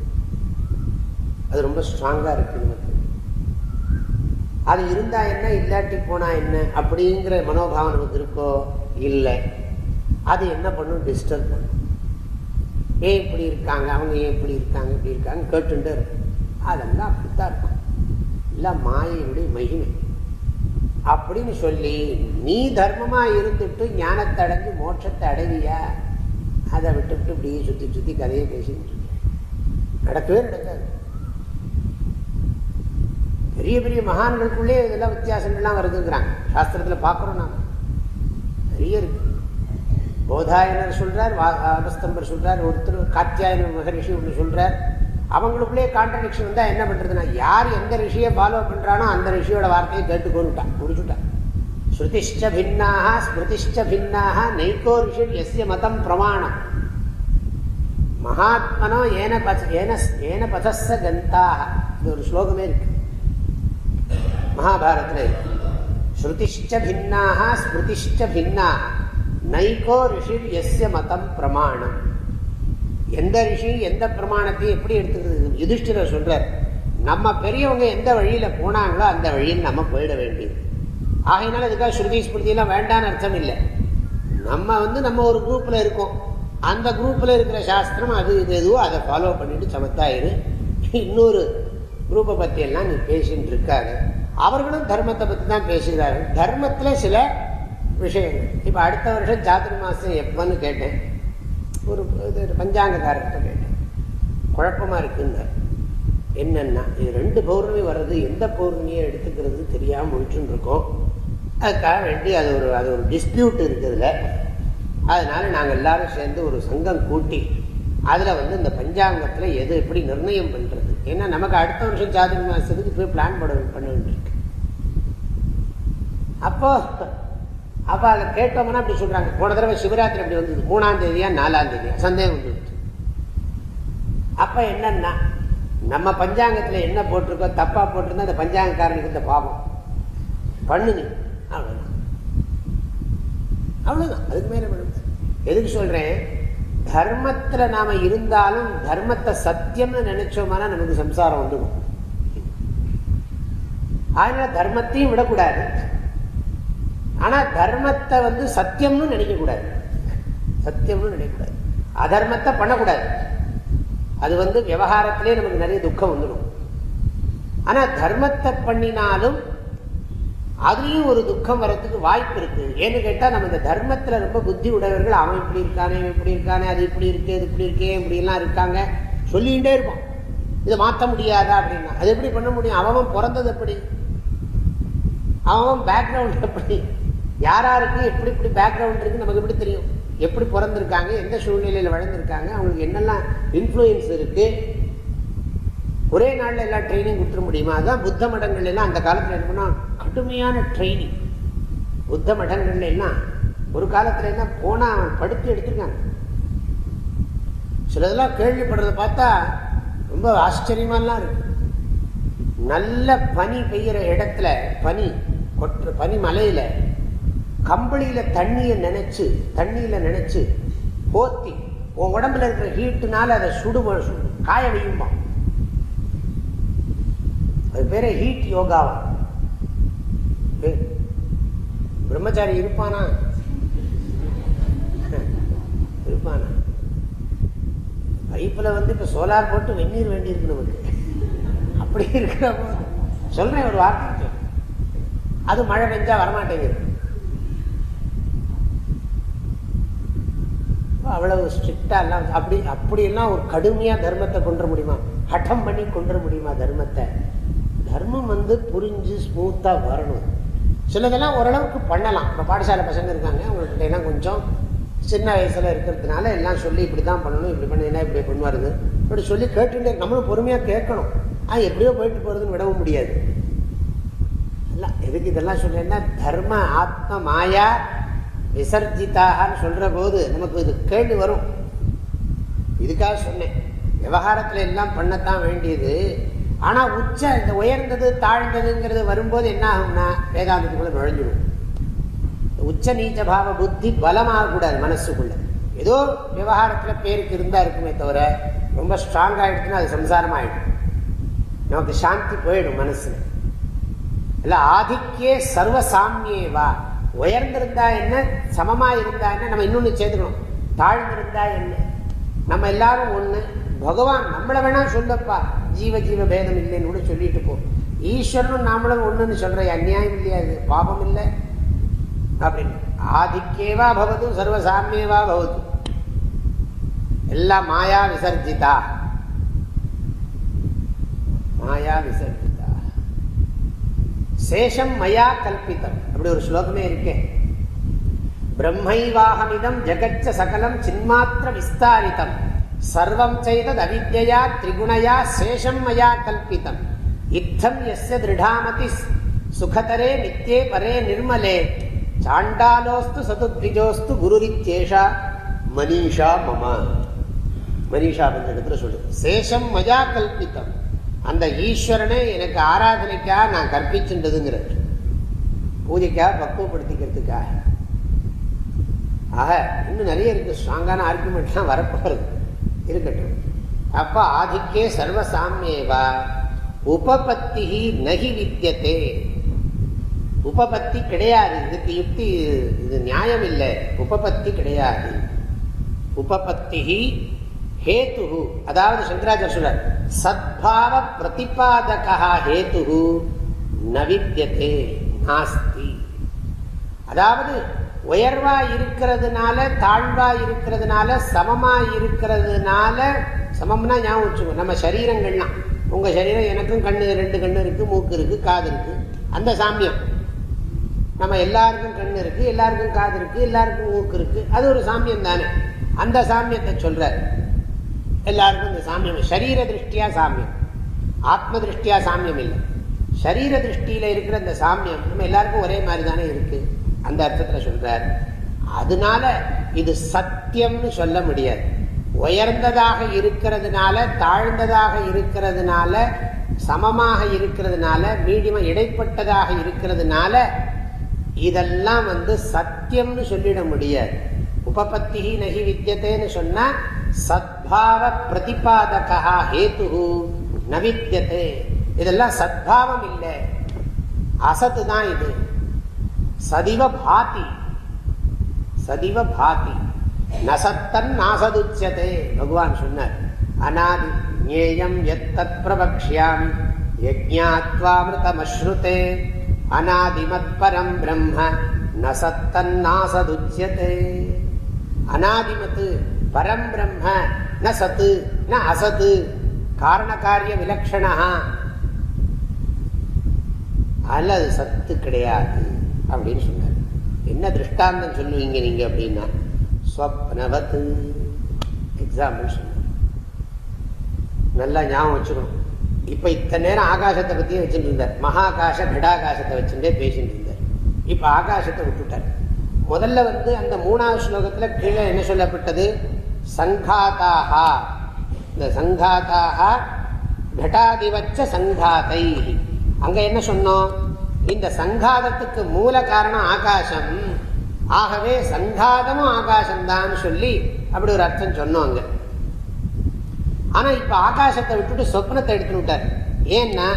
அது ரொம்ப ஸ்ட்ராங்காக இருக்குது நமக்கு. அது இருந்தால் என்ன இல்லாட்டி போனால் என்ன அப்படிங்கிற மனோபாவம் நமக்கு இருக்கோ? இல்லை. அது என்ன பண்ணும்? டிஸ்டர்ப் பண்ணும். ஏன் இப்படி இருக்காங்க? அவங்க ஏன் இப்படி இருக்காங்க? இப்படி இருக்காங்க கேட்டுட்டு இருக்கும் அதெல்லாம் அப்படித்தான் இருக்கும். எல்லாம் மாயையுடைய மகிமை. அப்படின்னு சொல்லி நீ தர்மமா இருந்துட்டு ஞானத்தை அடைஞ்சு மோட்சத்தை அடைவியா? அதை விட்டுவிட்டு இப்படியே சுத்தி சுத்தி கதையை பேசிட்டு நடக்கவே நடக்காது. பெரிய பெரிய மகான்களுக்குள்ளே இதெல்லாம் வித்தியாசங்கள்லாம் வருதுங்கிறாங்க. சாஸ்திரத்தில் பார்க்குறோம் நாம். நிறைய இருக்கு. போதாயனர் சொல்றார் அகஸ்தம்பர் சொல்றார் ஒருத்தர் காத்தியாயன மகரிஷி ஒன்று சொல்றார். அவங்களுக்குள்ளே கான்ட்ரடிக்ஷன் வந்தால் என்ன பண்ணுறதுன்னா யார் எந்த ரிஷியை ஃபாலோ பண்ணுறானோ அந்த ரிஷியோட வார்த்தையை கேட்டு கொண்டுட்டான் முடிச்சுட்டான். ஸ்ருதிஷ்ட பின்னாக ஸ்மிருதிஷ்ட பின்னாக நைக்கோ ரிஷி எஸ்ய மதம் பிரமாணம். மகாத்மனோ ஏன பச ஏன ஏன பதஸ்ஸ கந்தாக இது ஒரு ஸ்லோகமே இருக்கு. மகாபாரத்தில் இருக்கு. ஸ்ருதிஷ்ட பின்னாக ஸ்மிருதிஷ்ட பின்னாக நைகோ ரிஷிர் எஸ்ய மதம் பிரமாணம். எந்த ரிஷி எந்த பிரமாணத்தையும் எப்படி எடுத்துக்கிறது யுதிஷ்டிர சொல்றார் நம்ம பெரியவங்க எந்த வழியில போனாங்களோ அந்த வழியில் நம்ம போயிட வேண்டியது. ஆகையினால இதுக்காக ஸ்ருதி ஸ்மிருதியெல்லாம் வேண்டான்னு அர்த்தம் இல்லை. நம்ம வந்து நம்ம ஒரு குரூப்பில் இருக்கோம். அந்த குரூப்பில் இருக்கிற சாஸ்திரம் அது இது எதுவோ அதை ஃபாலோ பண்ணிட்டு சமத்தாயிரு இன்னொரு குரூப்பை பற்றியெல்லாம் நீ பேசின்னு இருக்காரு அவர்களும் தர்மத்தை பற்றி தான் பேசுகிறார்கள். தர்மத்தில் சில விஷயங்கள். இப்போ அடுத்த வருஷம் சாத்திர மாதம் எப்போன்னு கேட்டேன். ஒரு இது பஞ்சாங்கக்காரர்கிட்ட கேட்டேன். குழப்பமாக இருக்குங்க. என்னென்னா இது ரெண்டு பௌர்ணமி வர்றது எந்த பௌர்ணமியை எடுத்துக்கிறது தெரியாமல் முடிச்சுன்னு இருக்கோம். அதுக்காக வேண்டி அது ஒரு அது ஒரு டிஸ்பியூட் இருக்குதுல அதனால் நாங்கள் எல்லாரும் சேர்ந்து ஒரு சங்கம் கூட்டி அதில் வந்து இந்த பஞ்சாங்கத்தில் எது எப்படி நிர்ணயம் பண்ணுறது ஏன்னா நமக்கு அடுத்த வருஷம் சாதனை மாதத்துக்கு போய் பிளான் பண்ண பண்ண வேண்டியிருக்கு. அப்போது அப்போ அதை கேட்டோம்னா அப்படி சொல்கிறாங்க போன தடவை சிவராத்திரி அப்படி வந்தது. மூணாம் தேதியா நாலாம் தேதியா? சந்தேகம் வந்துடுச்சு. அப்போ என்னன்னா நம்ம பஞ்சாங்கத்தில் என்ன போட்டிருக்கோ தப்பாக போட்டிருந்தா அந்த பஞ்சாங்கக்காரனுக்கு இந்த பாவம். பண்ணுங்க. அவ்வளோதான் அவ்வளோதான் அதுக்கு மேலே எதுக்கு சொல்கிறேன் தர்மத்தில் நாம் இருந்தாலும் தர்மத்தை சத்தியம்னு நினைச்சோம்னா நமக்கு சம்சாரம் வந்துடும். அதனால தர்மத்தையும் விடக்கூடாது. ஆனா தர்மத்தை வந்து சத்தியம்னு நினைக்கக்கூடாது. சத்தியம்னு நினைக்கக்கூடாது. அதர்மத்தை பண்ணக்கூடாது. அது வந்து விவகாரத்திலே நமக்கு நிறைய துக்கம் வந்துடும். ஆனா தர்மத்தை பண்ணினாலும் அதுலயும் ஒரு துக்கம் வர்றதுக்கு வாய்ப்பு இருக்கு. ஏன்னு கேட்டா நம்ம இந்த தர்மத்துல ரொம்ப புத்தி உடையவர்கள் அவன் இப்படி இருக்கானே இப்படி இருக்கானே அது இப்படி இருக்கு இது இப்படி இருக்கே இப்படிலாம் இருக்காங்க. சொல்லிகிட்டே இருப்போம். இதை மாற்ற முடியாதா அப்படின்னா. அது எப்படி பண்ண முடியும்? அவன் பிறந்தது எப்படி? அவன் பேக்ரவுண்ட் எப்படி? யாராருக்கு எப்படி இப்படி பேக்ரவுண்ட் இருக்கு நமக்கு எப்படி தெரியும்? எப்படி பிறந்திருக்காங்க எந்த சூழ்நிலையில் வளர்ந்துருக்காங்க அவங்களுக்கு என்னெல்லாம் இன்ஃப்ளூயன்ஸ் இருக்கு? ஒரே நாளில் எல்லாம் ட்ரைனிங் கொடுத்துட முடியுமா? அதுதான் புத்த மடங்கள் அந்த காலத்தில் என்ன பண்ணால் கடுமையான ட்ரைனிங் புத்த மடங்கள்ல எல்லாம் ஒரு காலத்தில் என்ன போனால் படுத்து எடுத்துருக்காங்க. சிலதெல்லாம் கேள்விப்படுறத பார்த்தா ரொம்ப ஆச்சரியமாலாம் இருக்கு. நல்ல பனி பெய்கிற இடத்துல பனி கொற்ற பனி மலையில் கம்பளியில தண்ணியை நினைச்சு தண்ணியில நினைச்சு போத்தி உன் உடம்புல இருக்கிற ஹீட்டுனால அதை சுடு காய வையுமா அது பேரே ஹீட் யோகாவா பிரம்மச்சாரி இருப்பானா? இருப்பானா? பைப்பில் வந்து இப்போ சோலார் போட்டு வெந்நீர் வேண்டியிருக்கு நமக்கு. அப்படி இருக்கிற சொல்கிறேன் சொல்றேன் ஒரு வார்த்தை அது மழை பெஞ்சா வரமாட்டேங்குது. அவ்வளவு ஸ்ட்ரிக்டா எல்லாம் அப்படி அப்படியெல்லாம் ஒரு கடுமையா தர்மத்தை கொண்டு முடியுமா? ஹட்டம் பண்ணி கொண்டு முடியுமா தர்மத்தை? தர்மம் வந்து புரிஞ்சு ஸ்மூத்தா வரணும். சிலதெல்லாம் ஓரளவுக்கு பண்ணலாம். இப்போ பாடசாலை பசங்க இருக்காங்க அவங்கள்ட்ட எல்லாம் கொஞ்சம் சின்ன வயசுல இருக்கிறதுனால எல்லாம் சொல்லி இப்படி தான் பண்ணணும் இப்படி பண்ணினா இப்படி பண்ணுவாருது இப்படி சொல்லி கேட்டுட்டே நம்மளும் பொறுமையாக கேட்கணும். ஆ எப்படியோ போயிட்டு போகிறதுன்னு விடவும் முடியாது. இல்லை எதுக்கு இதெல்லாம் சொல்றேன்னா தர்ம ஆத்ம மாயா விசர்ஜிதாகன்னு சொல்கிற போது நமக்கு இது கேள்வி வரும். இதுக்காக சொன்னேன். விவகாரத்தில் எல்லாம் பண்ணத்தான் வேண்டியது. ஆனால் உச்ச இந்த உயர்ந்தது தாழ்ந்ததுங்கிறது வரும்போது என்ன ஆகும்னா வேதாந்தத்துக்குள்ள நுழைஞ்சிடும் உச்ச நீச்ச பாவ புத்தி பலமாகக்கூடாது மனசுக்குள்ளே மனசுக்குள்ள. ஏதோ விவகாரத்தில் பேருக்கு இருந்தால் இருக்குமே தவிர ரொம்ப ஸ்ட்ராங் ஆகிடுச்சுன்னா அது சம்சாரம் ஆகிடும் நமக்கு சாந்தி போயிடும் மனசில். இல்லை ஆதிக்கே சர்வசாமியே வா உயர்ந்திருந்தா என்ன? சமமா இருந்தா என்ன? நம்ம இன்னொன்னு சேர்த்துக்கணும். தாழ்ந்திருந்தா என்ன? நம்ம எல்லாரும் ஒண்ணு. பகவான் நம்மளை வேணா சொல்லப்பா. ஜீவ ஜீவ பேதம் இல்லைன்னு கூட சொல்லிட்டு போ. ஈஸ்வரனும் நாமளும் ஒண்ணுன்னு சொல்ற அந்நியாயம் இல்லையா இது? பாபம் இல்லை. அப்படின்னு. ஆதிக்கேவா பவது சர்வசாமியவா பவது. எல்லாம் மாயா விசர்ஜிதா. மாயா விசர்ஜி சேஷம் மயா கல்பித்தம் அப்படி ஒரு ஸ்லோகமே இருக்கேன் பிரம்மைவாகமிதம் ஜெகச்ச சகலம் சின்மாத்திர விஸ்தாரித்தம் சர்வம் செய்தது அவித்யா திரிகுணயா சேஷம் மயா கல்பித்தம் இத்தம் எஸ்ய திருடாமதி சுகதரே நித்தியே பரே நிர்மலே. சாண்டாலோஸ்து சதுத்விஜோஸ்து குருரித்யேஷா மனிஷா மமா. மனிஷா பஞ்சகத்தில் சொல்லுது. சேஷம் மயா கல்பித்தம் அந்த ஈஸ்வரனை எனக்கு ஆராதனைக்காக நான் கற்பிச்சுன்றதுங்கிறது. பூஜைக்காக பக்குவப்படுத்திக்கிறதுக்காக. ஆக இன்னும் நிறைய இருக்கு. ஸ்ட்ராங்கான ஆர்குமெண்ட்லாம் வரப்போகிறது இருக்கட்டும். அப்போ ஆதிக்கே சர்வசாமியேவா. உபபத்தி நகி வித்தியதே உபபத்தி கிடையாது. இதுக்கு யுக்தி இது நியாயம் இல்லை. உபபத்தி கிடையாது. உபபத்தி ஹேத்து அதாவது சங்கராச்சார சொல்றார் சத்பாவ பிரதிபாதகா ஹேத்து நவித்தியதே நாஸ்தி. அதாவது உயர்வா இருக்கிறதுனால தாழ்வா இருக்கிறதுனால சமமா இருக்கிறதுனால சமம்னா ஞாபகம் வச்சுக்கோ நம்ம சரீரங்கள்லாம். உங்க சரீரம் எனக்கும் கண்ணு ரெண்டு கண்ணு இருக்கு மூக்கு இருக்கு காது இருக்கு. அந்த சாமியம். நம்ம எல்லாருக்கும் கண்ணு இருக்கு எல்லாருக்கும் காது இருக்கு எல்லாருக்கும் மூக்கு இருக்கு. அது ஒரு சாமியம் தானே அந்த சாமியத்தை சொல்ற எல்லாருக்கும் இந்த சாமியம் சரீர திருஷ்டியா சாமியம். ஆத்ம திருஷ்டியா சாமியம் இல்லை. சரீர திருஷ்டியில இருக்கிற இந்த சாமியம் நம்ம எல்லாருக்கும் ஒரே மாதிரி தானே இருக்கு. அந்த அர்த்தத்தில் சொல்றார். அதனால இது சத்தியம்னு சொல்ல முடியாது. உயர்ந்ததாக இருக்கிறதுனால தாழ்ந்ததாக இருக்கிறதுனால சமமாக இருக்கிறதுனால மீடியமா இடைப்பட்டதாக இருக்கிறதுனால இதெல்லாம் வந்து சத்தியம்னு சொல்லிட முடியாது. உபபத்தி நகி வித்தியத்தைன்னு சொன்னா சத்பாவ பிரதிபாதகா ஹேத்து நவித்தியதே இதெல்லாம் சத்பாவம் இல்லை. அசத்து தான் இது. சதிவ பாதி சதிவ பாதி நசத்தன் நாசதுச்சதே. பகவான் சொன்னார். அநாதி ஞேயம் எத் பிரபக்ஷியாமி. யஜ்ஞாத்வாமிருதமஸ்ருதே. அநாதிமத் பரம் பிரம்ம. நசத்தன் நாசதுச்சதே. அநாதிமத்து பரம் பிரம்ம ந சத்து ந அசத்து காரண காரிய விலக்ஷணா. அது சத்து கிடையாது அப்படின்னு சொன்னார். என்ன திருஷ்டாந்தம் சொல்லுவீங்க நீங்க அப்படின்னா ஸ்வப்னவத்து. எக்ஸாம்பிள் சொன்னார் நல்லா ஞாபகம் வச்சுக்கணும். இப்ப இத்தனை நேரம் ஆகாசத்தை பற்றியே வச்சுட்டு இருந்தார். மகாகாச கடாகாசத்தை வச்சுட்டே பேசிட்டு இருந்தார். இப்ப ஆகாசத்தை விட்டுட்டார். முதல்ல வந்து அந்த மூணாவது ஸ்லோகத்துல கீழே என்ன சொல்லப்பட்டது? சங்காத்தாகா இந்த சங்காத்தாகா கடாதிவச்ச சங்காத்தை அங்க என்ன சொன்னோம்? இந்த சங்காதத்துக்கு மூல காரணம் ஆகாசம். ஆகவே சங்காதமும் ஆகாசம்தான் சொல்லி அப்படி ஒரு அர்த்தம் சொன்னோம் ஆனா இப்ப ஆகாசத்தை விட்டுட்டு சொப்னத்தை எடுத்துன்னு விட்டார். ஏன்னா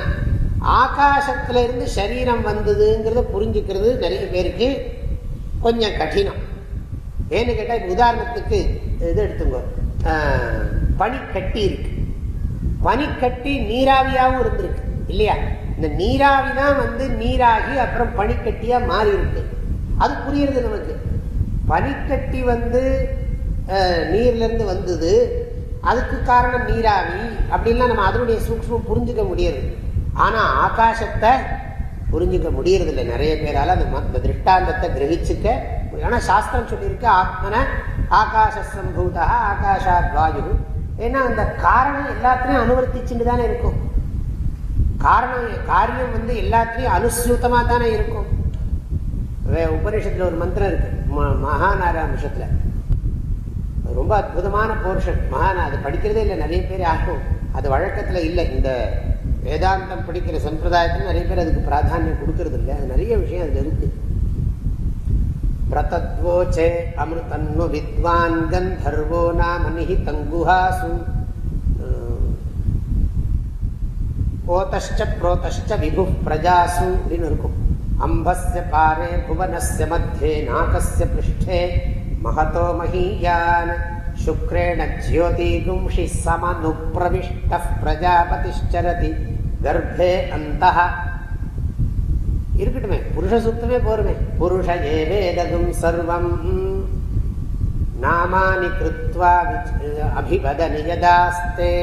ஆகாசத்துல இருந்து சரீரம் வந்ததுங்கிறத புரிஞ்சுக்கிறது நிறைய பேருக்கு கொஞ்சம் கடினம். ஏன்னு கேட்டா உதாரணத்துக்கு இது எடுத்துங்க பனிக்கட்டி இருக்கு. பனிக்கட்டி நீராவியாகவும் இருந்திருக்கு இல்லையா? இந்த நீராவி தான் வந்து நீராகி அப்புறம் பனிக்கட்டியாக மாறி இருக்கு. அது புரியுறது நமக்கு. பனிக்கட்டி வந்து நீர்லேருந்து வந்தது. அதுக்கு காரணம் நீராவி. அப்படின்லாம் நம்ம அதனுடைய சூக்மம் புரிஞ்சுக்க முடியாது. ஆனால் ஆகாசத்தை புரிஞ்சுக்க முடியறதில்லை. நிறைய பேரால் அந்த திருஷ்டாந்தத்தை கிரகிச்சுக்க ஆனால் சாஸ்திரம் சொல்லியிருக்கு ஆத்மன ஆகாசம்பூதா ஆகாஷாத் வாயு ஏன்னா அந்த காரணம் எல்லாத்திலையும் அனுவர்த்திச்சுட்டு தானே இருக்கும். காரணம் காரியம் வந்து எல்லாத்திலையும் அனுசூத்தமாக தானே இருக்கும். உபநிஷத்தில் ஒரு மந்திரம் இருக்கு. மகாநாராயணத்துல ரொம்ப அற்புதமான போர்ஷன் மகான் அது படிக்கிறதே இல்லை நிறைய பேர் ஆகும் அது வழக்கத்தில் இல்லை. இந்த வேதாந்தம் படிக்கிற சம்பிரதாயத்தில் நிறைய பேர் அதுக்கு பிராதானியம் கொடுக்கறது இல்லை அது நிறைய விஷயம் அதில் இருக்குது பிரதத்வோச்சே அமிர்தன்னு வித்வான் கந்தர்வோ நாமனிஹி தங்குஹாசு போதஷ்ட புரோதஷ்ட விபு பிரஜாசு அப்படின்னு இருக்கும் அம்பஸ்ய பாரே புவனஸ்ய மத்தியே நாகஸ்ய பிருஷ்டே महतो महीयान् शुक्रेण ज्योतिगुंषि समनुप्रविष्टः प्रजापतिश्चरति गर्भे अन्तः இருக்கட்டுமே. புருஷ சுத்தமே போருமே. புருஷ ஏவேதகும் சர்வம். நாமானி கிருத்வா அபிவதனி யதாஸ்தே.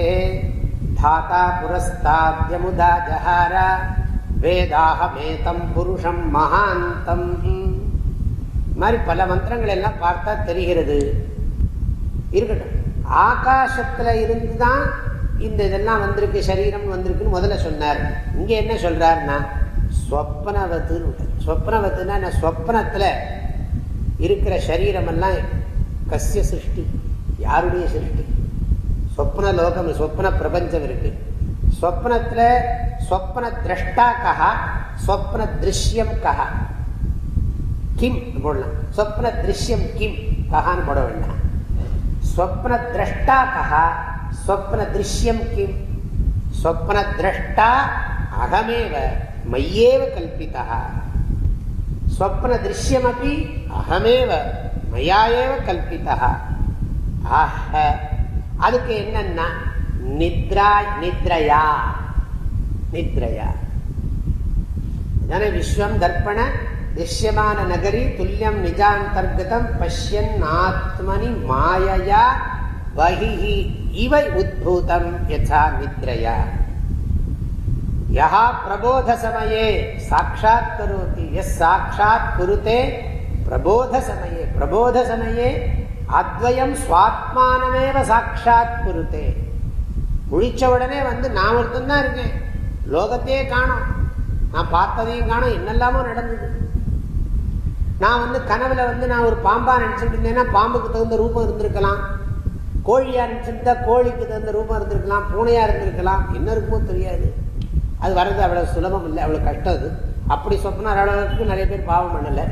தாத்தா புரஸ்தாத்யமுதா ஜஹார. வேதாகமேதம் புருஷம் மகாந்தம். மாதிரி பல மந்திரங்கள் எல்லாம் பார்த்தா தெரிகிறது. இருக்கட்டும். ஆகாசத்துல இருந்து தான் இந்த இதெல்லாம் வந்திருக்கு சரீரம் வந்திருக்குன்னு முதல்ல சொன்னார். இங்கே என்ன சொல்றாருன்னா ஸ்வப்னவத்துன்னு ஸ்வப்னவத்துனா ஸ்வப்னத்துல இருக்கிற சரீரமெல்லாம் கசிய சிருஷ்டி. யாருடைய சிருஷ்டி? ஸ்வப்ன லோகம் ஸ்வப்ன பிரபஞ்சம் இருக்கு. ஸ்வப்னத்தில் ஸ்வப்ன திரஷ்டா கஹா. ஸ்வப்ன திருஷ்யம் கஹா கிம் போடலாம். ஸ்வப்ன திருஷ்யம் கிம் கஹான்னு போட வேண்டாம். ஸ்வப்ன திரஷ்டா கஹா ஸ்வப்ன திருஷ்யம் கிம். ஸ்வப்ன திரஷ்டா அகமேவ. மையேவ கல்பிதா ஸ்வப்ன திருஷ்யமபி அகமேவ மயாயேவ கல்பிதா ஆஹ அதுக்கு என்னன்னா நித்ரா நித்ரயா நித்ரயா விஸ்வம் தர்ப்பண திருஷ்யமான நகரி துல்லியம் நிஜாந்தர்கதம் பஷ்யன் ஆத்மனி மாயையா பகி இவை உத்பூதம் யசா நித்ரயா யா பிரபோத சமயே சாட்சாத் கரோதி எஸ் சாட்சாத் குருத்தே பிரபோத சமயே பிரபோத சமயே அத்வயம் சுவாத்மானமேவ சாட்சாத் குருத்தே முழிச்ச உடனே வந்து நான் ஒருத்தன் தான் இருக்கேன். லோகத்தையே காணும். நான் பார்த்ததையும் காணும். என்னெல்லாமோ நடந்தது. நான் வந்து கனவுல வந்து நான் ஒரு பாம்பா நினைச்சிட்டு இருந்தேன்னா பாம்புக்கு தகுந்த ரூபம் இருந்திருக்கலாம். கோழியா நினைச்சிருந்தா கோழிக்கு தகுந்த ரூபம் இருந்திருக்கலாம். பூனையா இருந்திருக்கலாம். என்ன இருக்குமோ தெரியாது. அது வர்றது அவ்வளோ சுலபம் இல்லை அவ்வளோ கஷ்டம் அது. அப்படி சொப்பனா அளவுக்கு நிறைய பேர் பாவம் பண்ணலை.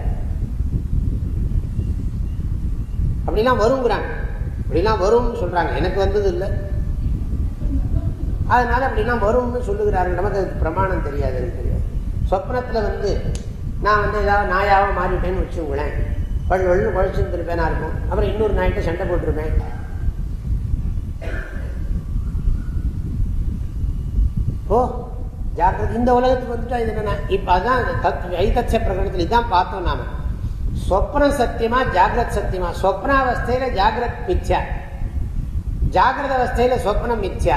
அப்படிலாம் வருங்கிறாங்க. அப்படிலாம் வரும்னு சொல்கிறாங்க எனக்கு வந்தது இல்லை. அதனால அப்படிலாம் வரும்னு சொல்லுகிறார்கள். நமக்கு அதுக்கு பிரமாணம் தெரியாது எனக்கு தெரியாது. சொப்னத்தில் வந்து நான் வந்து ஏதாவது நாயாவோ மாறிட்டேன்னு வச்சுங்களேன் வழி வெள்ளு குழைச்சிருந்துருப்பேனா இருக்கும். அப்புறம் இன்னொரு நாய்கிட்ட சண்டை போட்டிருப்பேன். ஓ ஜாக்கிரதை. இந்த உலகத்துக்கு வந்துட்டா இது என்னன்னா இப்போ அதுதான் ஐதட்ச பிரகடனத்தில் இதுதான் பார்த்தோம் நாம. சொப்னம் சத்தியமா ஜாகிரத் சத்தியமா? சொப்னாவஸ்தையில ஜாகிரத் மிச்சா ஜாகிரத அவஸ்தையில சொப்னம் மிச்சா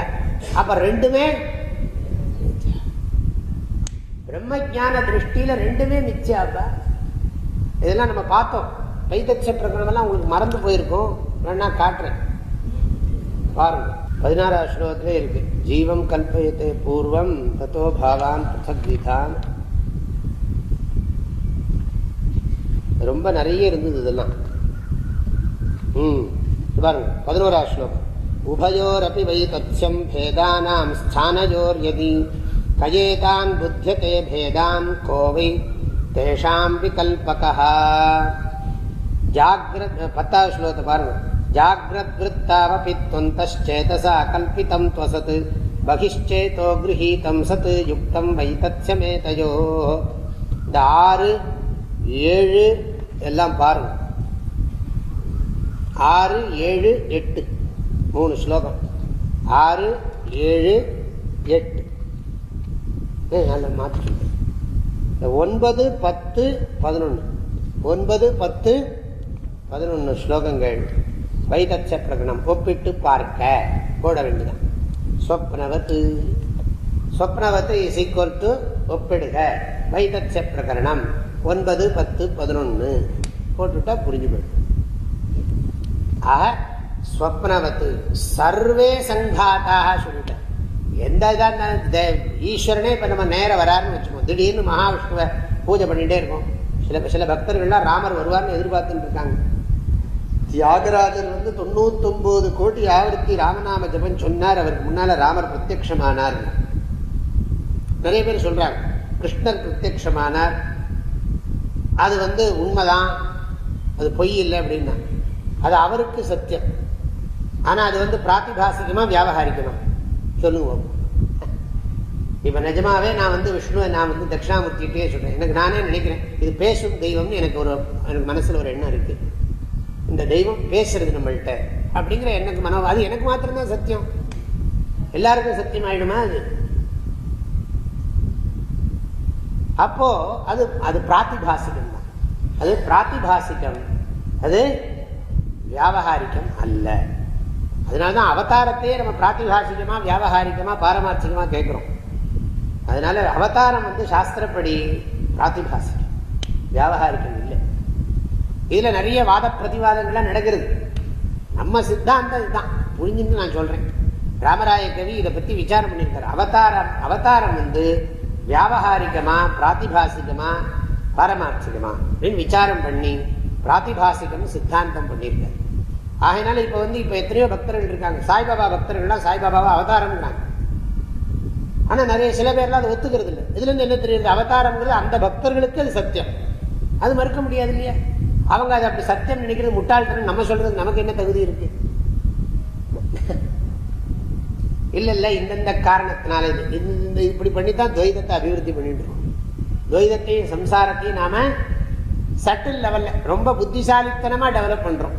அப்ப ரெண்டுமே பிரம்ம ஜான திருஷ்டியில ரெண்டுமே மிச்சாப்பா இதெல்லாம் நம்ம பார்த்தோம். வைத்தட்ச பிரகடனம் எல்லாம் உங்களுக்கு மறந்து போயிருக்கும். நான் காட்டுறேன். பாருங்க. பதினாறாவது ஸ்லோகத்திலே இருக்கு ஜீவம் கல்பயத்தை பூர்வம் தத்தோ பாவான் பृथக் விதான் ரொம்ப நிறைய இருந்தது இதெல்லாம். ம் பாருங்க பதினோராவது ஸ்லோகம் உபயோரப்பி வை தத்யம் பேதானாம் ஸ்தானயோர்யதி கயேதான் புத்தியதே பேதான் கோவை தேஷாம் விகல்பகா। ஜாகிரத் பத்தாவது ஸ்லோகத்தை பாருங்க. ஜாகிரத்வத்தாவபி त्वन्तश्चेतसा कल्पितं त्वसत् बहिश्चेतो गृहीतं सत् யுக்தம் வைத்தத்யமேதையோ இந்த ஆறு ஏழு எல்லாம் பாருங்க ஆறு ஏழு எட்டு மூணு ஸ்லோகம் ஆறு ஏழு எட்டு நல்ல மாற்றி ஒன்பது பத்து பதினொன்று ஒன்பது பத்து பதினொன்று ஸ்லோகங்கள் வைதட்ச பிரகடனம் ஒப்பிட்டு பார்க்க. போட வேண்டியதான் சொப்னவத்து. சொப்னவத்து இஸ் ஈக்குவல் டு ஒப்பிடுக. வைதட்ச பிரகரணம் ஒன்பது பத்து பதினொன்று போட்டுட்டா புரிஞ்சு போயிடும். ஆக ஸ்வப்னவத்து சர்வே சங்காத்தாக சொல்லிட்டேன் எந்த இதாக இருந்தாலும் ஈஸ்வரனே இப்போ நம்ம நேரம் வராருன்னு வச்சுக்கோம். திடீர்னு மகாவிஷ்ணுவை பூஜை பண்ணிகிட்டே இருக்கோம். சில சில பக்தர்கள்லாம் ராமர் வருவார்னு எதிர்பார்த்துட்டு இருக்காங்க. தியாகராஜர் வந்து தொண்ணூத்தொன்பது கோடி ஆவர்த்தி ராமநாம ஜபம் சொன்னார். அவருக்கு முன்னால ராமர் பிரத்யமானார். நிறைய பேர் சொல்றாங்க கிருஷ்ணர் பிரத்யமானார். அது வந்து உண்மைதான். அது பொய் இல்லை அப்படின்னா. அது அவருக்கு சத்தியம். ஆனா அது வந்து பிராத்திபாசிகமா வியாபகாரிக்கணும். சொல்லுவோம். இப்ப நிஜமாவே நான் வந்து விஷ்ணுவை நான் வந்து தட்சிணாமூர்த்திகிட்டே சொல்றேன். எனக்கு நானே நினைக்கிறேன் இது பேசும் தெய்வம்னு எனக்கு ஒரு எனக்கு மனசுல ஒரு எண்ணம் இருக்கு. இந்த தெய்வம் பேசுறது நம்மள்கிட்ட அப்படிங்கிற எனக்கு மனோ அது எனக்கு மாத்திரம்தான் சத்தியம். எல்லாருக்கும் சத்தியம் ஆயிடுமா அது? அப்போ அது அது பிராத்திபாசிகம் தான். அது பிராத்திபாசிகம். அது வியாபகாரிக்கம் அல்ல. அதனாலதான் அவதாரத்தையே நம்ம பிராத்திபாசிகமா வியாபகாரிக்கமா பாரமார்த்திகமா கேட்கிறோம். அதனால அவதாரம் வந்து சாஸ்திரப்படி பிராத்திபாசிகம் வியாபகாரிக்கம் இல்லை. இதுல நிறைய வாத பிரதிவாதங்கள்லாம் நடக்கிறது. நம்ம சித்தாந்தம் இதுதான். புரிஞ்சுன்னு நான் சொல்றேன். ராமராய கவி இதை பத்தி விசாரம் பண்ணியிருக்காரு. அவதாரம் அவதாரம் வந்து வியாபகாரிகமா பிராத்திபாசிகமா பாரமார்த்திகமா அப்படின்னு விசாரம் பண்ணி பிராத்திபாசிகம் சித்தாந்தம் பண்ணியிருக்காரு. ஆகையினால இப்ப வந்து இப்ப எத்தனையோ பக்தர்கள் இருக்காங்க. சாய்பாபா பக்தர்கள்லாம் சாய்பாபாவை அவதாரம்ங்கிறாங்க. ஆனா நிறைய சில பேர்லாம் அதை ஒத்துக்கிறது இல்லை இதுல இருந்து என்ன தெரியுது? அவதாரம்ங்கிறது அந்த பக்தர்களுக்கு அது சத்தியம். அது மறுக்க முடியாது இல்லையா? அவங்க அதை அப்படி சத்தியம் நினைக்கிறது முட்டாள்தனம் நம்ம சொல்றது நமக்கு என்ன தகுதி இருக்கு? இல்ல இல்ல இந்தந்த காரணத்தினால இது. இந்த இப்படி பண்ணித்தான் துவைதத்தை அபிவிருத்தி பண்ணிட்டு இருக்கோம். துவைதத்தையும் சம்சாரத்தையும் நாம சட்டில் லெவல்ல ரொம்ப புத்திசாலித்தனமா டெவலப் பண்றோம்.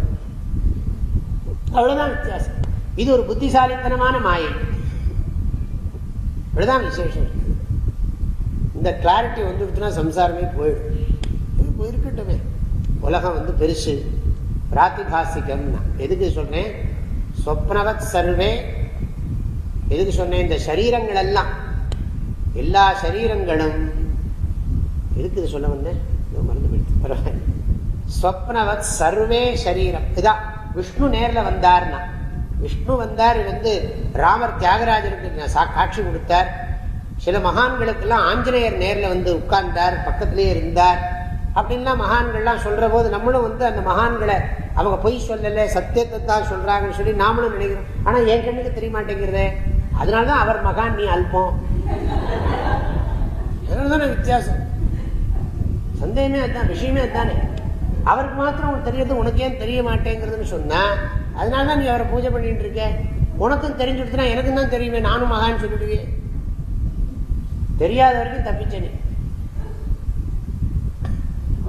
அவ்வளவுதான் வித்தியாசம். இது ஒரு புத்திசாலித்தனமான மாயை. அவ்வளவுதான் விசேஷம். இந்த கிளாரிட்டி வந்துடுச்சுன்னா சம்சாரமே போயிடும். உலகம் வந்து பெருசு. பிராத்திபாசிகம் எதுக்கு சொன்னேன்? சொப்னவத் சர்வே. எதுக்கு சொன்னேன்? இந்த சரீரங்கள் எல்லாம். எல்லா சரீரங்களும். எதுக்கு சொல்ல வந்தேன்? மறந்து போயிடுச்சு. பரவாயில்ல. ஸ்வப்னவத் சர்வே சரீரம். இதான் விஷ்ணு நேரில் வந்தார்னா. விஷ்ணு வந்தார் வந்து ராமர் தியாகராஜருக்கு காட்சி கொடுத்தார். சில மகான்களுக்கெல்லாம் ஆஞ்சநேயர் நேரில் வந்து உட்கார்ந்தார் பக்கத்திலே இருந்தார். அப்படின்லாம் மகான்கள்லாம் சொல்கிற போது நம்மளும் வந்து அந்த மகான்களை அவங்க பொய் சொல்லலை சத்தியத்தை தான் சொல்கிறாங்கன்னு சொல்லி நாமளும் நினைக்கிறோம். ஆனால் என் கண்ணுக்கு தெரிய மாட்டேங்கிறதே அதனாலதான் அவர் மகான் நீ அல்பம். அதனால வித்தியாசம். சந்தேகமே அதுதான் விஷயமே அதுதானே. அவருக்கு மாத்திரம் உனக்கு தெரியறது உனக்கு ஏன் தெரிய மாட்டேங்கிறதுன்னு சொன்னான் அதனால தான் நீ அவரை பூஜை பண்ணிட்டு இருக்க. உனக்கும் தெரிஞ்சு தெரிஞ்சுடுச்சுன்னா எனக்கும் தான் தெரியுமே நானும் மகான்னு சொல்லிடுவேன். தெரியாத வரைக்கும் தப்பிச்சேனே.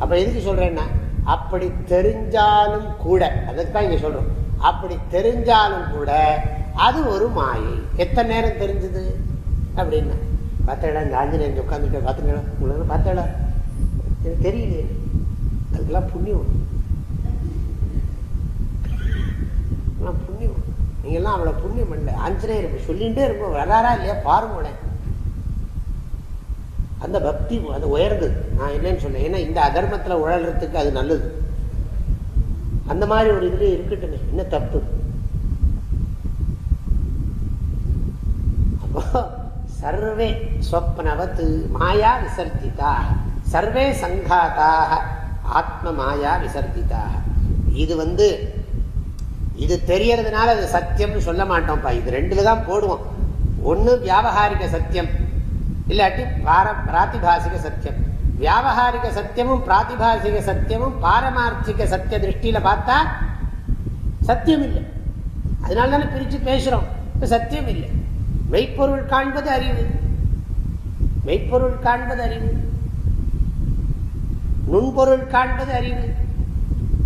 அப்ப எதுக்கு சொல்றேன்னா அப்படி தெரிஞ்சாலும் கூட அதுதான் இங்க சொல்றோம். அப்படி தெரிஞ்சாலும் கூட அது ஒரு மாயை. எத்தனை நேரம் தெரிஞ்சது? அப்படின்னா பார்த்தேடா இந்த ஆஞ்சநேயன் உட்காந்துட்டு பார்த்துங்களா உங்களுக்கு பார்த்தேடா எனக்கு தெரியலையே. அதுக்கெல்லாம் புண்ணியம். புண்ணியம். நீங்கெல்லாம் அவ்வளோ புண்ணியம் பண்ணல ஆஞ்சநேயர் சொல்லிகிட்டே இருக்கும். வராரா இல்லையா? பாருங்களேன். அந்த பக்தி அது உயர்ந்தது நான் என்னன்னு சொன்னேன். ஏன்னா இந்த அதர்மத்தில் உழல்றதுக்கு அது நல்லது. அந்த மாதிரி ஒரு இது இருக்கட்டுமே. என்ன தப்பு? அப்போ சர்வே ஸ்வப்னவத் மாயா விசர்ஜிதா சர்வே சங்காதாக ஆத்ம மாயா விசர்ஜிதாக இது வந்து இது தெரியறதுனால அது சத்தியம்னு சொல்ல மாட்டோம்ப்பா. இது ரெண்டுல தான் போடுவோம். ஒன்று வியாபகாரிக சத்தியம். இல்லாட்டி பிராத்திபாசிக சத்தியம். வியாபகாரிக சத்தியமும் பிராத்திபாசிக சத்தியமும் பாரமார்த்திக சத்திய திருஷ்டியில பார்த்தா சத்தியம் இல்லை அதனால தானே பிரிச்சு பேசுறோம். சத்தியம் இல்லை மெய்ப்பொருள் காண்பது அறிவு. மெய்ப்பொருள் காண்பது அறிவு. நுண்பொருள் காண்பது அறிவு.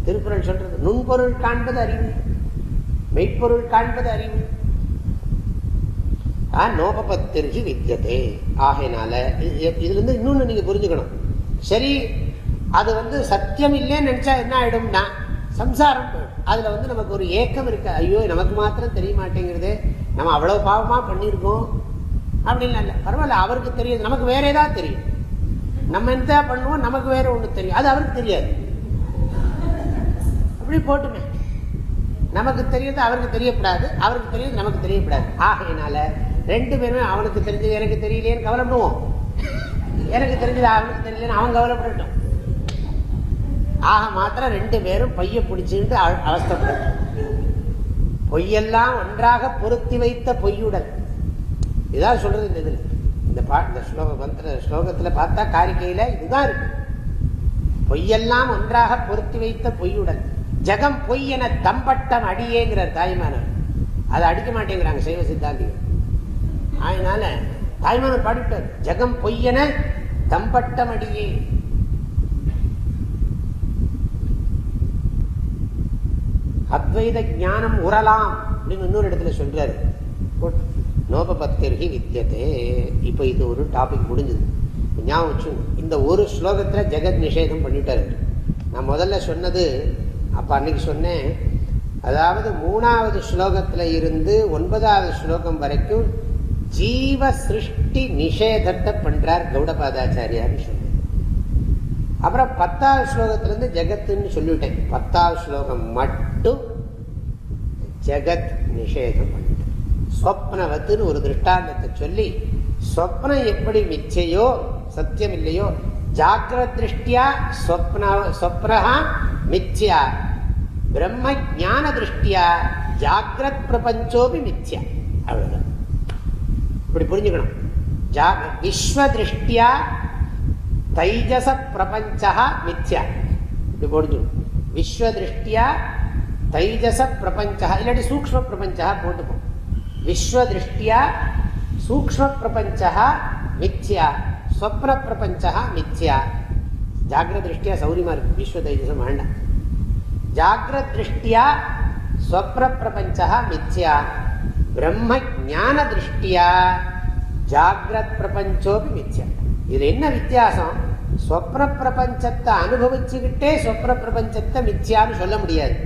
திருக்குறள் சொல்றது நுண்பொருள் காண்பது அறிவு. மெய்ப்பொருள் காண்பது அறிவு. நோபபத்திற்கு வித்தியதே ஆகையினால இதுல இருந்து இன்னொன்னு நீங்க புரிஞ்சுக்கணும் சரி அது வந்து சத்தியம் இல்லைன்னு நினைச்சா என்ன ஆயிடும்னா சம்சாரம் அதுல வந்து நமக்கு ஒரு ஏக்கம் இருக்கு ஐயோ நமக்கு மாத்திரம் தெரிய மாட்டேங்கிறது நம்ம அவ்வளவு பாவமா பண்ணியிருக்கோம் அப்படின்னு இல்லை பரவாயில்ல அவருக்கு தெரியாது நமக்கு வேற ஏதாவது தெரியும் நம்ம என்ன பண்ணுவோம் நமக்கு வேற ஒண்ணு தெரியும் அது அவருக்கு தெரியாது அப்படி போட்டுமே நமக்கு தெரியுது அவருக்கு தெரியப்படாது அவருக்கு தெரியுது நமக்கு தெரியப்படாது ஆகையினால ரெண்டு பேருமே அவனுக்கு தெரிஞ்சது எனக்கு தெரியலையேன்னு கவலைப்படுவோம். எனக்கு தெரிஞ்சது அவனுக்கு தெரியலன்னு அவன் கவலைப்படட்டும். ஆக மாத்திரம் ரெண்டு பேரும் பைய பிடிச்சிட்டு அவஸ்தப்படும். பொய்யெல்லாம் ஒன்றாக பொருத்தி வைத்த பொய்யுடன் இதான் சொல்றது இந்த இதில். இந்த பாட்டு இந்த ஸ்லோக மந்திர ஸ்லோகத்துல பார்த்தா காரிக்கையில இதுதான் இருக்கு. பொய்யெல்லாம் ஒன்றாக பொருத்தி வைத்த பொய்யுடன் ஜகம் பொய் என தம்பட்டம் அடியேங்கிறார் தாய்மானவர். அதை அடிக்க மாட்டேங்கிறாங்க சைவ சித்தாந்திகள். அதனால தாய்மானவர் பாடிவிட்டார். ஜெகம் பொய்யன தம்பட்டமடியே. அத்வைத ஞானம் உரலாம் அப்படின்னு இன்னொரு இடத்துல சொல்றாரு. நோபபக்தர்கி வித்தியதே இப்போ இது ஒரு டாபிக் முடிஞ்சது. ஞாபகம் இந்த ஒரு ஸ்லோகத்துல ஜெகத் நிஷேதம் பண்ணிட்டாரு. நான் முதல்ல சொன்னது அப்போ அன்னைக்கு சொன்னேன். அதாவது மூணாவது ஸ்லோகத்துல இருந்து ஒன்பதாவது ஸ்லோகம் வரைக்கும் ஜீவ சிருஷ்டி நிஷேதத்தை பண்றார் கௌடபாதாச்சாரியார்னு சொல்லி. அப்புறம் பத்தாவது ஸ்லோகத்துல இருந்து ஜெகத்துன்னு சொல்லிவிட்டேன். பத்தாவது ஸ்லோகம் மட்டும் ஜெகத் நிஷேதம் பண்ணிட்டு. ஸ்வப்னவத்துன்னு ஒரு திருஷ்டாந்தத்தை சொல்லி ஸ்வப்னம் எப்படி மிச்சையோ சத்தியம் இல்லையோ ஜாக்கிரத் திருஷ்டியா சொப்னஹா மிச்சியா பிரம்ம ஜான திருஷ்டியா ஜாகிரத் பிரபஞ்சோபி மிச்சியா அவ்வளவுதான். இப்படி புரிஞ்சுக்கணும். விஸ்வ திருஷ்டியா தைஜச பிரபஞ்சா மித்யா. இப்படி புரிஞ்சுக்கணும். விஸ்வ திருஷ்டியா தைஜச பிரபஞ்சா இல்லாட்டி சூக்ம பிரபஞ்சா போட்டுப்போம் விஸ்வ திருஷ்டியா சூக்ம பிரபஞ்சா மித்யா. ஸ்வப்ன பிரபஞ்சா மித்யா. ஜாகிரத திருஷ்டியா சௌரியமா இருக்கு. விஸ்வ தைஜசம் வேண்டாம். ஜாகிரத் திருஷ்டியா ஸ்வப்ன பிரபஞ்சா மித்யா. பிரம்ம ஞான திருஷ்டியா ஜாகிரத் பிரபஞ்சோபி மித்யா. இது என்ன வித்தியாசம்? சொப்ர பிரபஞ்சத்தை அனுபவிச்சுக்கிட்டே சொப்ர பிரபஞ்சத்தை மித்யான்னு சொல்ல முடியாது.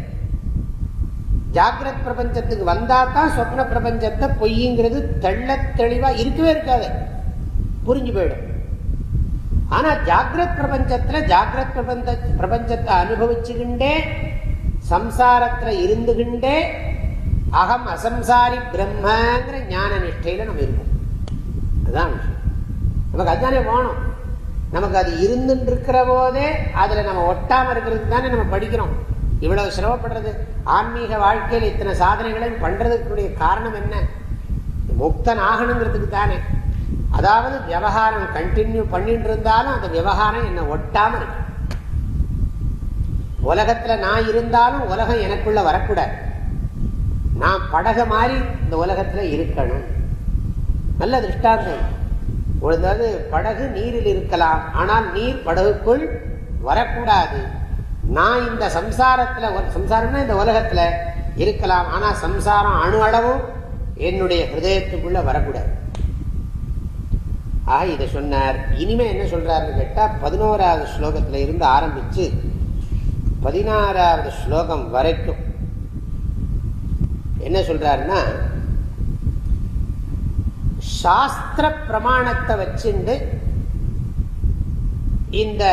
ஜாகிரத் பிரபஞ்சத்துக்கு வந்தா தான் சொப்ன பிரபஞ்சத்தை பொய்ங்கிறது தெள்ள தெளிவா இருக்கவே இருக்காது. புரிஞ்சு போயிடும். ஆனா ஜாகிரத் பிரபஞ்சத்துல ஜாகிரத் பிரபஞ்ச பிரபஞ்சத்தை அனுபவிச்சுக்கிண்டே சம்சாரத்துல இருந்துகிண்டே அகம் அசம்சாரி பிரம்மங்கிற ஞான நிஷ்டையில நம்ம இருப்போம் அதுதான் விஷயம். நமக்கு அதுதானே வேணும். நமக்கு அது இருந்துட்டு இருக்கிற போதே அதில் நம்ம ஒட்டாம இருக்கிறதுக்கு தானே நம்ம படிக்கிறோம். இவ்வளவு சிரமப்படுறது. ஆன்மீக வாழ்க்கையில் இத்தனை சாதனைகளையும் பண்ணுறதுக்குடைய காரணம் என்ன? முக்தன் ஆகணுங்கிறதுக்கு தானே. அதாவது விவகாரம் கண்டினியூ பண்ணிட்டு இருந்தாலும் அந்த விவகாரம் என்னை ஒட்டாம இருக்கு. உலகத்துல நான் இருந்தாலும் உலகம் எனக்குள்ள வரக்கூடாது. நான் படக மாதிரி இந்த உலகத்தில் இருக்கணும். நல்ல திருஷ்டாந்தம். அதாவது படகு நீரில் இருக்கலாம். ஆனால் நீர் படகுக்குள் வரக்கூடாது. நான் இந்த சம்சாரத்தில் சம்சாரம்னா இந்த உலகத்தில் இருக்கலாம். ஆனால் சம்சாரம் அணு அளவும் என்னுடைய ஹிருதயத்துக்குள்ள வரக்கூடாது. ஆக இதை சொன்னார். இனிமே என்ன சொல்றாருன்னு கேட்டால் பதினோராவது ஸ்லோகத்தில் இருந்து ஆரம்பித்து பதினாறாவது ஸ்லோகம் வரைக்கும் என்ன சொல்றாருன்னா சாஸ்திர பிரமாணத்தை வச்சுண்டு இந்த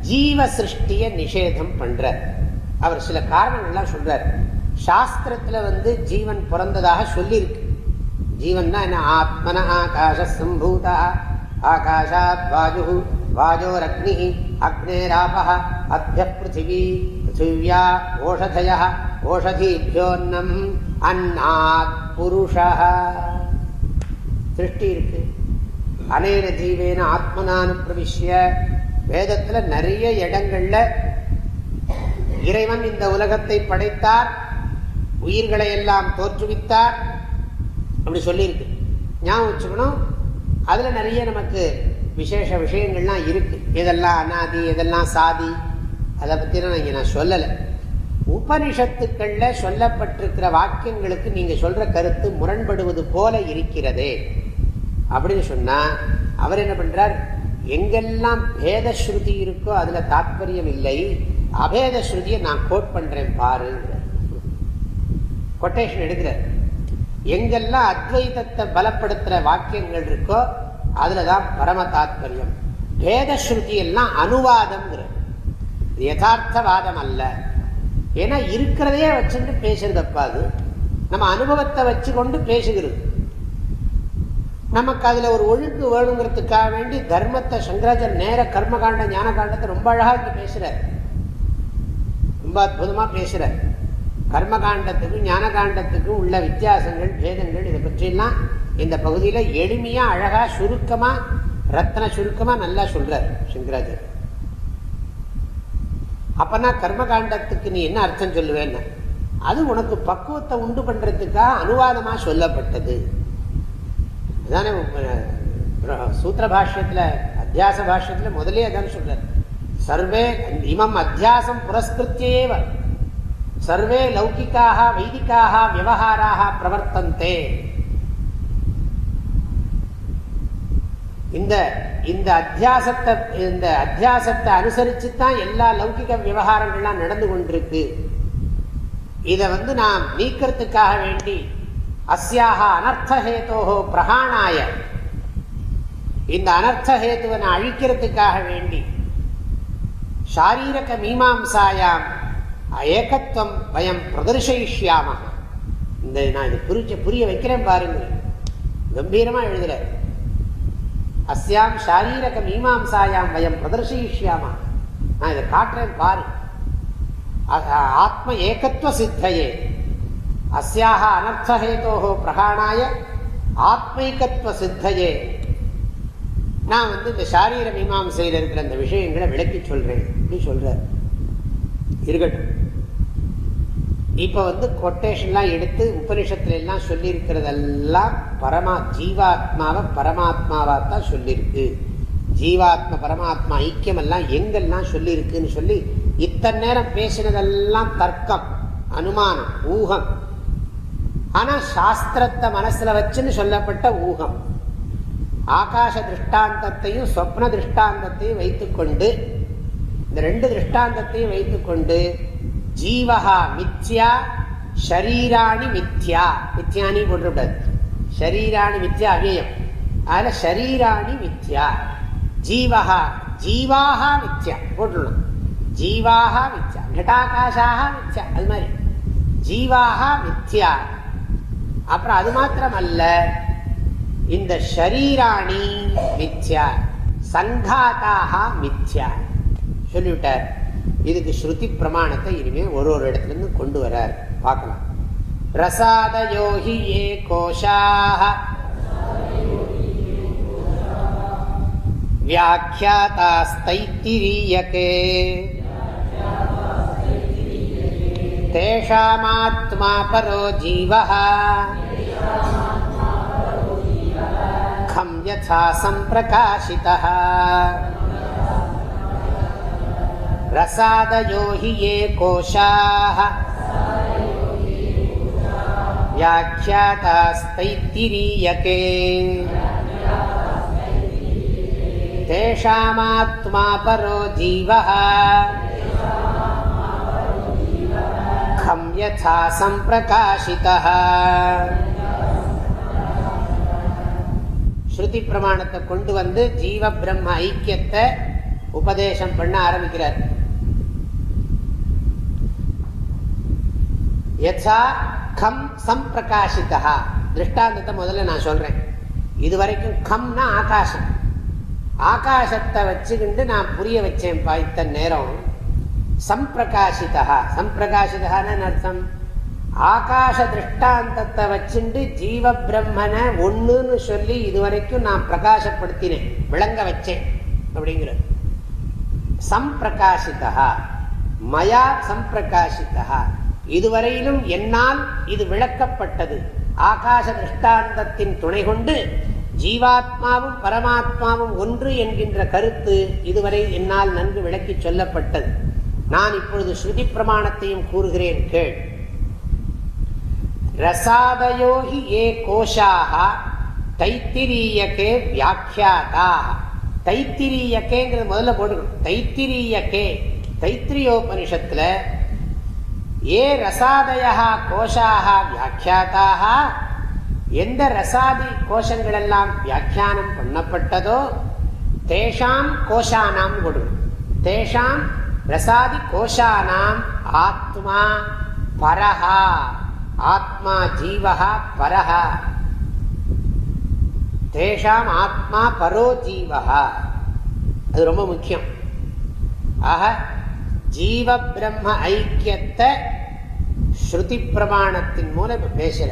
ஜீவ சிருஷ்டிய நிஷேதம் பண்ற அவர் சில காரணங்கள்லாம் சொல்றார். சாஸ்திரத்துல வந்து ஜீவன் பிறந்ததாக சொல்லியிருக்கு. ஜீவன் தான் என்ன? ஆத்மன ஆகாஷ சம்பூதா ஆகாஷாத் வாஜு வாஜோர் அக்னி அக்னேராப அத்திய பிருத்திவி பிருத்திவியா ஓஷதய ஓஷதீபியோன்னம் அன்னாத் புருஷ திருஷ்டி இருக்கு. அனேன ஜீவேன ஆத்மனானு பிரவிஷ்ய வேதத்தில் நிறைய இடங்கள்ல இறைவன் இந்த உலகத்தை படைத்தார் உயிர்களை எல்லாம் தோற்றுவித்தார் அப்படி சொல்லியிருக்கு. ஞாபகம் வச்சுக்கணும். அதில் நிறைய நமக்கு விசேஷ விஷயங்கள்லாம் இருக்கு. எதெல்லாம் அனாதி எதெல்லாம் சாதி அதை பற்றிலாம் நான் நான் சொல்லலை. உபனிஷத்துக்களில் சொல்லப்பட்டிருக்கிற வாக்கியங்களுக்கு நீங்கள் சொல்கிற கருத்து முரண்படுவது போல இருக்கிறதே. அப்படின்னு சொன்னால் அவர் என்ன பண்ணுறார் எங்கெல்லாம் பேத ஸ்ருதி இருக்கோ அதில் தாற்பயம் இல்லை. அபேத ஸ்ருதியை நான் கோட் பண்ணுறேன் பாரு கொட்டேஷன் எடுக்கிற எங்கெல்லாம் அத்வைதத்தை பலப்படுத்துகிற வாக்கியங்கள் இருக்கோ அதில் தான் பரம தாத்பரியம். பேத ஸ்ருதி எல்லாம் யதார்த்தவாதம் அல்ல ஏன்னா இருக்கிறதையே வச்சுட்டு பேசுறது அப்பாது. நம்ம அனுபவத்தை வச்சு கொண்டு பேசுகிறது. நமக்கு அதுல ஒரு ஒழுங்கு வேணுங்கிறதுக்காக வேண்டி தர்மத்தை சங்கராஜர் நேர கர்மகாண்ட ஞான காண்டத்தை ரொம்ப அழகாக இங்க பேசுறார். ரொம்ப அற்புதமா பேசுறார். கர்மகாண்டத்துக்கும் ஞான காண்டத்துக்கும் உள்ள வித்தியாசங்கள் பேதங்கள் இதை பற்றியெல்லாம் இந்த பகுதியில் எளிமையா அழகா சுருக்கமா ரத்தன சுருக்கமா நல்லா சொல்றார் சங்கராஜர் அப்பனா கர்மகாண்டத்துக்கு நீ என்ன அர்த்தம் சொல்லுவேன்னு? அது உனக்கு பக்குவத்தை உண்டு பண்றதுக்காக அனுவாதமா சொல்லப்பட்டது. அதானே சூத்திர பாஷ்யத்துல அத்தியாச பாஷ்யத்துல முதலே அதான் சொல்றார். சர்வே இமம் அத்தியாசம் புரஸ்கிருத்தியேவ சர்வே லௌகிக்காக வைதிக்காக விவகாராக பிரவர்த்தந்தே. இந்த இந்த அத்தியாசத்தை இந்த அத்தியாசத்தை அனுசரித்து தான் எல்லா லௌகிக விவகாரங்கள்லாம் நடந்து கொண்டிருக்கு. இதை வந்து நாம் நீக்கிறதுக்காக வேண்டி அஸ்யாக அனர்த்தஹேதோ பிரகாணாய இந்த அனர்த்தஹேத்துவை அழிக்கிறதுக்காக வேண்டி ஷாரீரக மீமாம்சாயாம் ஏகத்துவம் பயம் பிரதர்ஷயிஷ்யாம. இந்த நான் இது புரிச்ச புரிய வைக்கிறேன் பாருங்க கம்பீரமா எழுதுற அஸ்யாம் சாரீரக மீமாசாயாம் வயம் பிரதர்ஷயிஷ்யாமா நான் இதை காட்டுறேன் பாரு ஆத்ம ஏகத்துவ சித்தையே அஸ்யாக அனர்த்தஹேதோ பிரகாணாய ஆத்மைக்கத்துவ சித்தையே நான் வந்து இந்த சாரீர மீமாசையில் இருக்கிற அந்த விஷயங்களை விளக்கி சொல்றேன் அப்படின்னு சொல்ற இருக்கட்டும். இப்போ வந்து கொட்டேஷன்லாம் எடுத்து உபனிஷத்துல எல்லாம் சொல்லியிருக்கிறதெல்லாம் பரமா ஜீவாத்மாவை பரமாத்மாவாக தான் சொல்லியிருக்கு ஜீவாத்ம பரமாத்மா ஐக்கியம் எல்லாம் எங்கெல்லாம் சொல்லியிருக்குன்னு சொல்லி இத்தனை நேரம் பேசினதெல்லாம் தர்க்கம் அனுமானம் ஊகம். ஆனால் சாஸ்திரத்தை மனசில் வச்சுன்னு சொல்லப்பட்ட ஊகம். ஆகாச திருஷ்டாந்தத்தையும் சொப்ன திருஷ்டாந்தத்தையும் வைத்துக்கொண்டு இந்த ரெண்டு திருஷ்டாந்தத்தையும் வைத்துக்கொண்டு ஜீவகா மித்யா ஷரீராணி மித்யா. மித்யானி போட்டுவிடாது ஷரீராணி மித்யா அவ்யயம் அதில் ஷரீராணி மித்யா. ஜீவகா ஜீவாகா மித்யா போட்டுடணும் ஜீவாகா மித்யா. கட்டாகாஷாக மித்யா. அது மாதிரி. ஜீவாகா மித்யா. அப்புறம் அது மாத்திரம் அல்ல இந்த ஷரீராணி மித்யா. சங்காதாக மித்யா. சொல்லிவிட்டார். இதுக்கு ஸ்ருதி பிரமாணத்தை இனிமே ஒரு ஒரு இடத்துல இருந்து கொண்டு வரார் பார்க்கலாம் ரசாதயோகி ஏ கோஷாக व्याख्यातास्तैत्तिरीयके तेषामात्मा परो जीवः खं यथा सम्प्रकाशितः रसादयो हि ये कोशाः व्याख्यातास्तैत्तिरीयके तेषामात्मा परो जीवः खं यथा सम्प्रकाशितः ஸ்ருதி பிரமாணத்தை கொண்டு வந்து ஜீவ பிரம்ம ஐக்கியத்தை உபதேசம் பண்ண ஆரம்பிக்கிறார் யசா கம் சம்பிரகாசிதா திருஷ்டாந்தத்தை முதல்ல நான் சொல்றேன். இதுவரைக்கும் கம்னா ஆகாசம் ஆகாசத்தை வச்சுக்கிண்டு நான் புரிய வச்சேன் பாய்த்த நேரம். சம்பிரகாசிதா சம்பிரகாசிதான்னு அர்த்தம்? ஆகாச திருஷ்டாந்தத்தை வச்சுண்டு ஜீவ பிரம்மனை ஒன்றுன்னு சொல்லி இதுவரைக்கும் நான் பிரகாசப்படுத்தினேன். விளங்க வச்சேன் அப்படிங்கிறது. சம்பிரகாசிதா மயா சம்பிரகாசிதா இதுவரையிலும் என்னால் இது விளக்கப்பட்டது. ஆகாச திருஷ்டாந்தத்தின் துணை கொண்டு ஜீவாத்மாவும் பரமாத்மாவும் ஒன்று என்கின்ற கருத்து இதுவரை என்னால் நன்கு விளக்கி சொல்லப்பட்டது. நான் இப்பொழுது ஸ்ருதி பிரமாணத்தையும் கூறுகிறேன் கேள். ரசாதயோகி ஏ கோஷாக தைத்திரியகே வியாக்கியாதா. தைத்திரியகேங்கிறது முதல்ல போட்டுக்கணும். தைத்திரியகே. தைத்திரியோபனிஷத்துல ஏ ரசாதயா கோஷாக வியாக்கியாத்தாக எந்த ரசாதி கோஷங்கள் எல்லாம் வியாக்கியானம் பண்ணப்பட்டதோ தேஷாம் கோஷானாம் கொடு தேஷாம் ரசாதி கோஷானாம் ஆத்மா பரஹா ஆத்மா ஜீவகா பரஹா தேஷாம் ஆத்மா பரோ ஜீவகா அது ரொம்ப முக்கியம் ஆக ஜீவ பிரம்ம ஐக்கியத்தை ஸ்ருதி பிரமாணத்தின் மூலம் பேசுற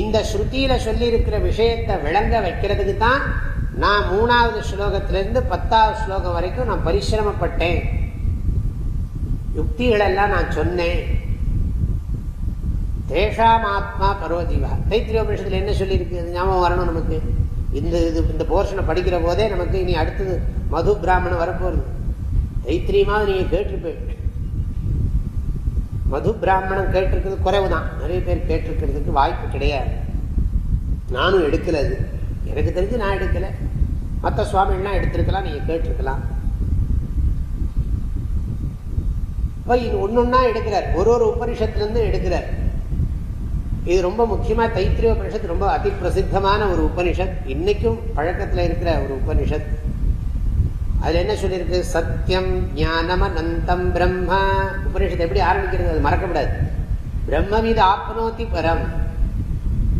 இந்த ஸ்ருதியில சொல்லி இருக்கிற விஷயத்தை விளங்க வைக்கிறதுக்கு தான் நான் மூணாவது ஸ்லோகத்திலிருந்து பத்தாவது ஸ்லோகம் வரைக்கும் நான் பரிசிரமப்பட்டேன். யுக்திகளெல்லாம் நான் சொன்னேன். தேஷாம் ஆத்மா பரோஜீவா தைத்திரியோபனிஷத்துல என்ன சொல்லியிருக்கு? ஞாபகம் வரணும் நமக்கு. இந்த இது இந்த போர்ஷனை படிக்கிற போதே நமக்கு இனி அடுத்தது மது பிராமணன் வரப்போகுது தைத்திரியமாவது நீங்க கேட்டிருப்பேன் மது பிராமணம் கேட்டிருக்கிறது குறைவு தான் நிறைய பேர் கேட்டிருக்கிறதுக்கு வாய்ப்பு கிடையாது. நானும் எடுக்கல அது. எனக்கு தெரிஞ்சு நான் எடுக்கல. மற்ற சுவாமிகள்லாம் எடுத்திருக்கலாம் நீங்க கேட்டிருக்கலாம். ஒன்னொன்னா எடுக்கிறார். ஒரு ஒரு உபனிஷத்துலேருந்து எடுக்கிறார். இது ரொம்ப முக்கியமா தைத்திரிய உபனிஷத் ரொம்ப அதி பிரசித்தமான ஒரு உபனிஷத். இன்னைக்கும் பழக்கத்தில் இருக்கிற ஒரு உபனிஷத். அதுல என்ன சொல்லியிருக்கு? சத்தியம் ஞானம் அனந்தம் பிரம்மா. உபநிஷத்தை எப்படி ஆரம்பிக்கிறது? அது மறக்கப்படாது பிரம்மவித் ஆப்னோத்தி பரம்.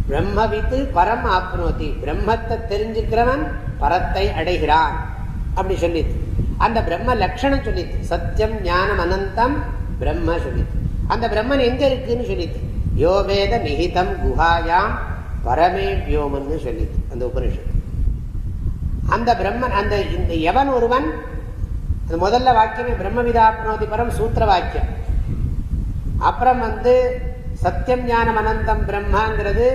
பிரம்மவித்து பரம் ஆப்னோத்தி பிரம்மத்தை தெரிஞ்சுக்கிறவன் பரத்தை அடைகிறான். அப்படி சொல்லிது அந்த பிரம்ம லட்சணம் சொல்லிது சத்தியம் ஞானம் அனந்தம் பிரம்ம சொல்லிது அந்த பிரம்மன் எங்க இருக்குன்னு சொல்லிது யோவேத நிகிதம் குஹாயாம் பரமே வியோமன்னு சொல்லிது அந்த உபனிஷத்து அந்த பிரம்மன் அந்த இந்த எவன் ஒருவன் அது முதல்ல வாக்கியமே பிரம்மவிதாப்னோதி பரம் சூத்திர வாக்கியம் அப்புறம் வந்து சத்தியம் ஞானம் அனந்தம் பிரம்மாங்கிறது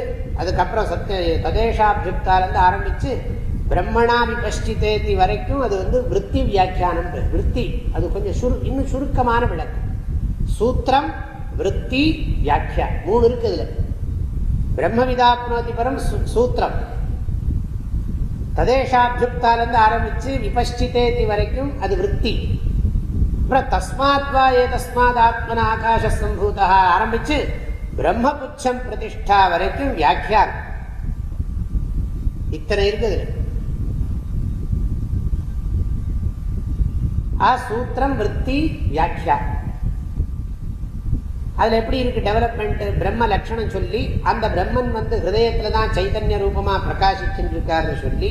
அதுக்கப்புறம் சத்திய ததேஷாபியுக்தாலேருந்து ஆரம்பிச்சு பிரம்மணா விபஷ்டிதேதி வரைக்கும் அது வந்து விற்பி வியாக்கியானம் விற்பி அது கொஞ்சம் சுரு இன்னும் சுருக்கமான விளக்கம். சூத்திரம் விற்பி வியாக்கியா மூணு இருக்கு இதுல. பிரம்மவிதாப்னோதி பரம் சூத்திரம். ததேஷாபியுக்தாலேருந்து ஆரம்பித்து விபஷ்டிதேதி வரைக்கும் அது விற்பி. அப்புறம் தஸ்மாத்வா ஏ தஸ்மாத் ஆத்மன ஆகாஷ சம்பூதா ஆரம்பித்து பிரம்மபுச்சம் பிரதிஷ்டா வரைக்கும் வியாக்கியான். இத்தனை இருக்குது. ஆ சூத்திரம் விற்பி வியாக்கியா அதில் எப்படி இருக்குது டெவலப்மெண்ட்டு பிரம்ம லட்சணம் சொல்லி அந்த பிரம்மன் வந்து ஹிரதயத்தில் தான் சைதன்ய ரூபமாக பிரகாசிச்சுருக்காருன்னு சொல்லி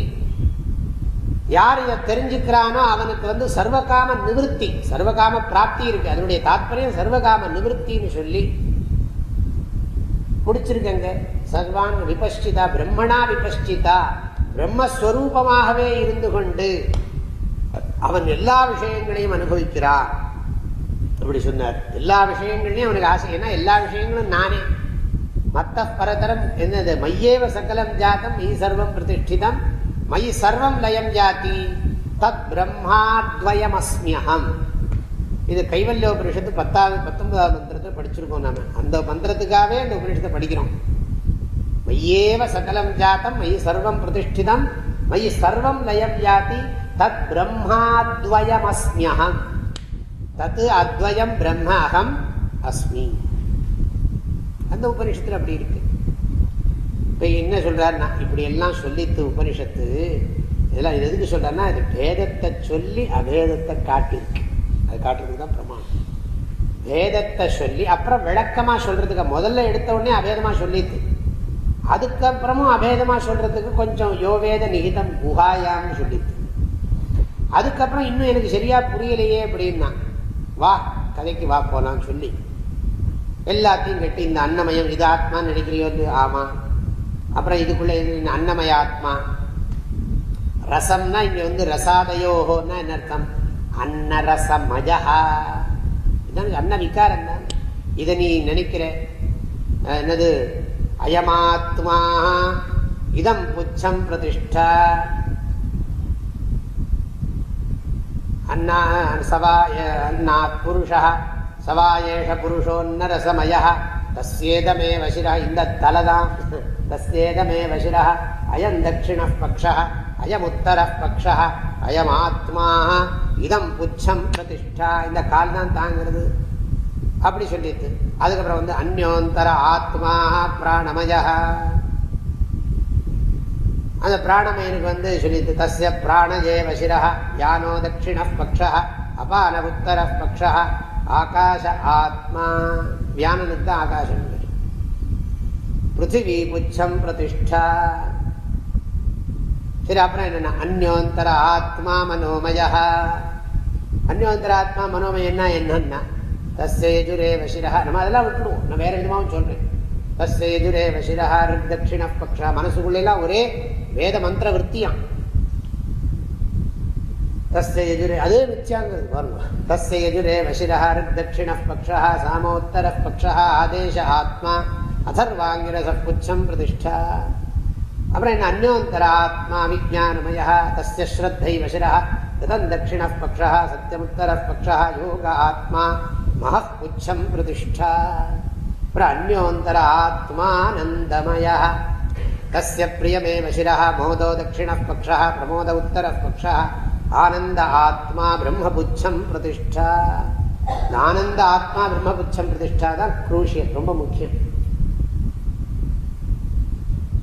யார் இதை தெரிஞ்சுக்கிறானோ அவனுக்கு வந்து சர்வகாம நிவர்த்தி சர்வகாம பிராப்தி இருக்குது அதனுடைய தாற்பயம் சர்வகாம நிவர்த்தின்னு சொல்லி முடிச்சிருக்கங்க சர்வான் விபஷ்டிதா பிரம்மணா விபஷ்டிதா பிரம்மஸ்வரூபமாகவே இருந்து கொண்டு அவன் எல்லா விஷயங்களையும் அனுபவிக்கிறான். அப்படி சொன்னார். எல்லா விஷயங்கள்லையும் அவனுக்கு ஆசை. ஏன்னா எல்லா விஷயங்களும் நானே. மத்த பரதரம் என்னது? மையேவ சகலம் ஜாத்தம் ஈ சர்வம் பிரதிஷ்டிதம் மயி சர்வம் லயம் ஜாதி தத் பிரம்மாத்வயம் அஸ்மியகம் இது கைவல்ய உபனிஷத்து பத்தாவது பத்தொன்பதாவது மந்திரத்தை படிச்சிருக்கோம் நாம. அந்த மந்திரத்துக்காகவே அந்த உபனிஷத்தை படிக்கிறோம். மையேவ சகலம் ஜாத்தம் மயி சர்வம் பிரதிஷ்டிதம் மயி சர்வம் லயம் ஜாதி தத் பிரம்மாத்வயம் அஸ்மியகம் தத்து அத்வயம் பிரம்ம அகம் அஸ்மி. அந்த உபனிஷத்தில் அப்படி இருக்கு. இப்போ என்ன சொல்கிறாருன்னா இப்படி எல்லாம் சொல்லித்து உபனிஷத்து இதெல்லாம் எதுக்கு சொல்கிறாருன்னா இது பேதத்தை சொல்லி அபேதத்தை காட்டியிருக்கு. அது காட்டுறதுக்கு தான் பிரமாணம். வேதத்தை சொல்லி அப்புறம் விளக்கமாக சொல்கிறதுக்கு முதல்ல எடுத்த உடனே அபேதமாக சொல்லித்து அதுக்கப்புறமும் அபேதமாக சொல்கிறதுக்கு கொஞ்சம் யோவேத நிகிதம் குஹாயாம்னு சொல்லித்து அதுக்கப்புறம் இன்னும் எனக்கு சரியா புரியலையே அப்படின்னா வா கதைக்கு வா போலாம்னு சொல்லி. எல்லாத்தையும் கட்டி இந்த அன்னமயம் இது ஆத்மான்னு நினைக்கிறியோ ஆமா. அப்புறம் இதுக்குள்ள இது அன்னமய ஆத்மா ரசம்னா இங்க வந்து ரசாதயோகோன்னா என்ன அர்த்தம்? அன்னரசமஜா இதான் அன்ன விகாரம் தான் இதை நீ நினைக்கிற என்னது? அயமாத்மா. இதம் புச்சம் பிரதிஷ்டா. அண்ணா சவாய அன்னாத் புருஷா. சவாயேஷ புருஷோன்னரசமய தஸ்யேதமே வசிர இந்த தலதான். தஸ்யேதமே வசிர அயம் தட்சிண பக்ஷ அயம் உத்தர பக்ஷ அயம் ஆத்மா இதம் புச்சம் பிரதிஷ்டா. இந்த கால் தான் தாங்கிறது. அப்படி சொல்லிட்டு. அதுக்கப்புறம் வந்து அந்யோந்தர ஆத்மா பிராணமயா அந்த பிராணமயனுக்கு வந்து சொல்லிட்டு தஸ்ய பிராண பிராணஜே வசிர யானோ தட்சிண பக்ஷா அபான உத்தர பக்ஷா ஆகாஷ ஆத்மா. வியானனுக்கு தான் ஆகாசம் பிருத்திவி புச்சம் பிரதிஷ்டா. சரி அப்புறம் என்னென்ன அந்யோந்தர ஆத்மா மனோமய அந்யோந்தர ஆத்மா மனோமயன்னா என்னன்னா தஸ்யேஜுரே வசிரா நம்ம அதெல்லாம் விட்டுடுவோம். நான் வேற விதமாகவும் சொல்றேன். தஸ்யேஜுரே வசிரா ரிக் தட்சிண பக்ஷா மனசுக்குள்ளெல்லாம் ஒரே வேத மந்திர விற்த்தியாம் தஸ்ய எஜுரே அதே மித்யாங்கிறது பாருங்க தஸ்ய எஜுரே வசிரா தட்சிண பக்ஷா சாமோத்தர பக்ஷா ஆதேச ஆத்மா அதர்வாங்கிரச புச்சம் பிரதிஷ்டா அப்புறம் என்ன அந்யோந்தராத்மா விஜானமய தஸ்ய ஸ்ரத்தை வசிரா ததன் தட்சிண பக்ஷா சத்தியமுத்தர பக்ஷா யோக ஆத்மா மகப்புச்சம் பிரதிஷ்டா அப்புறம் ஆத்மானந்தமய தஸ்ய பிரியமேவ சிரः மோதோ தட்சிணः பக்ஷः பிரமோத உத்தரः பக்ஷः ஆனந்த ஆத்மா பிரம்மபுச்சம் பிரதிஷ்டா ஆனந்த ஆத்மா பிரம்மபுச்சம் பிரதிஷ்டா தான் குரூஷியல் ரொம்ப முக்கியம்.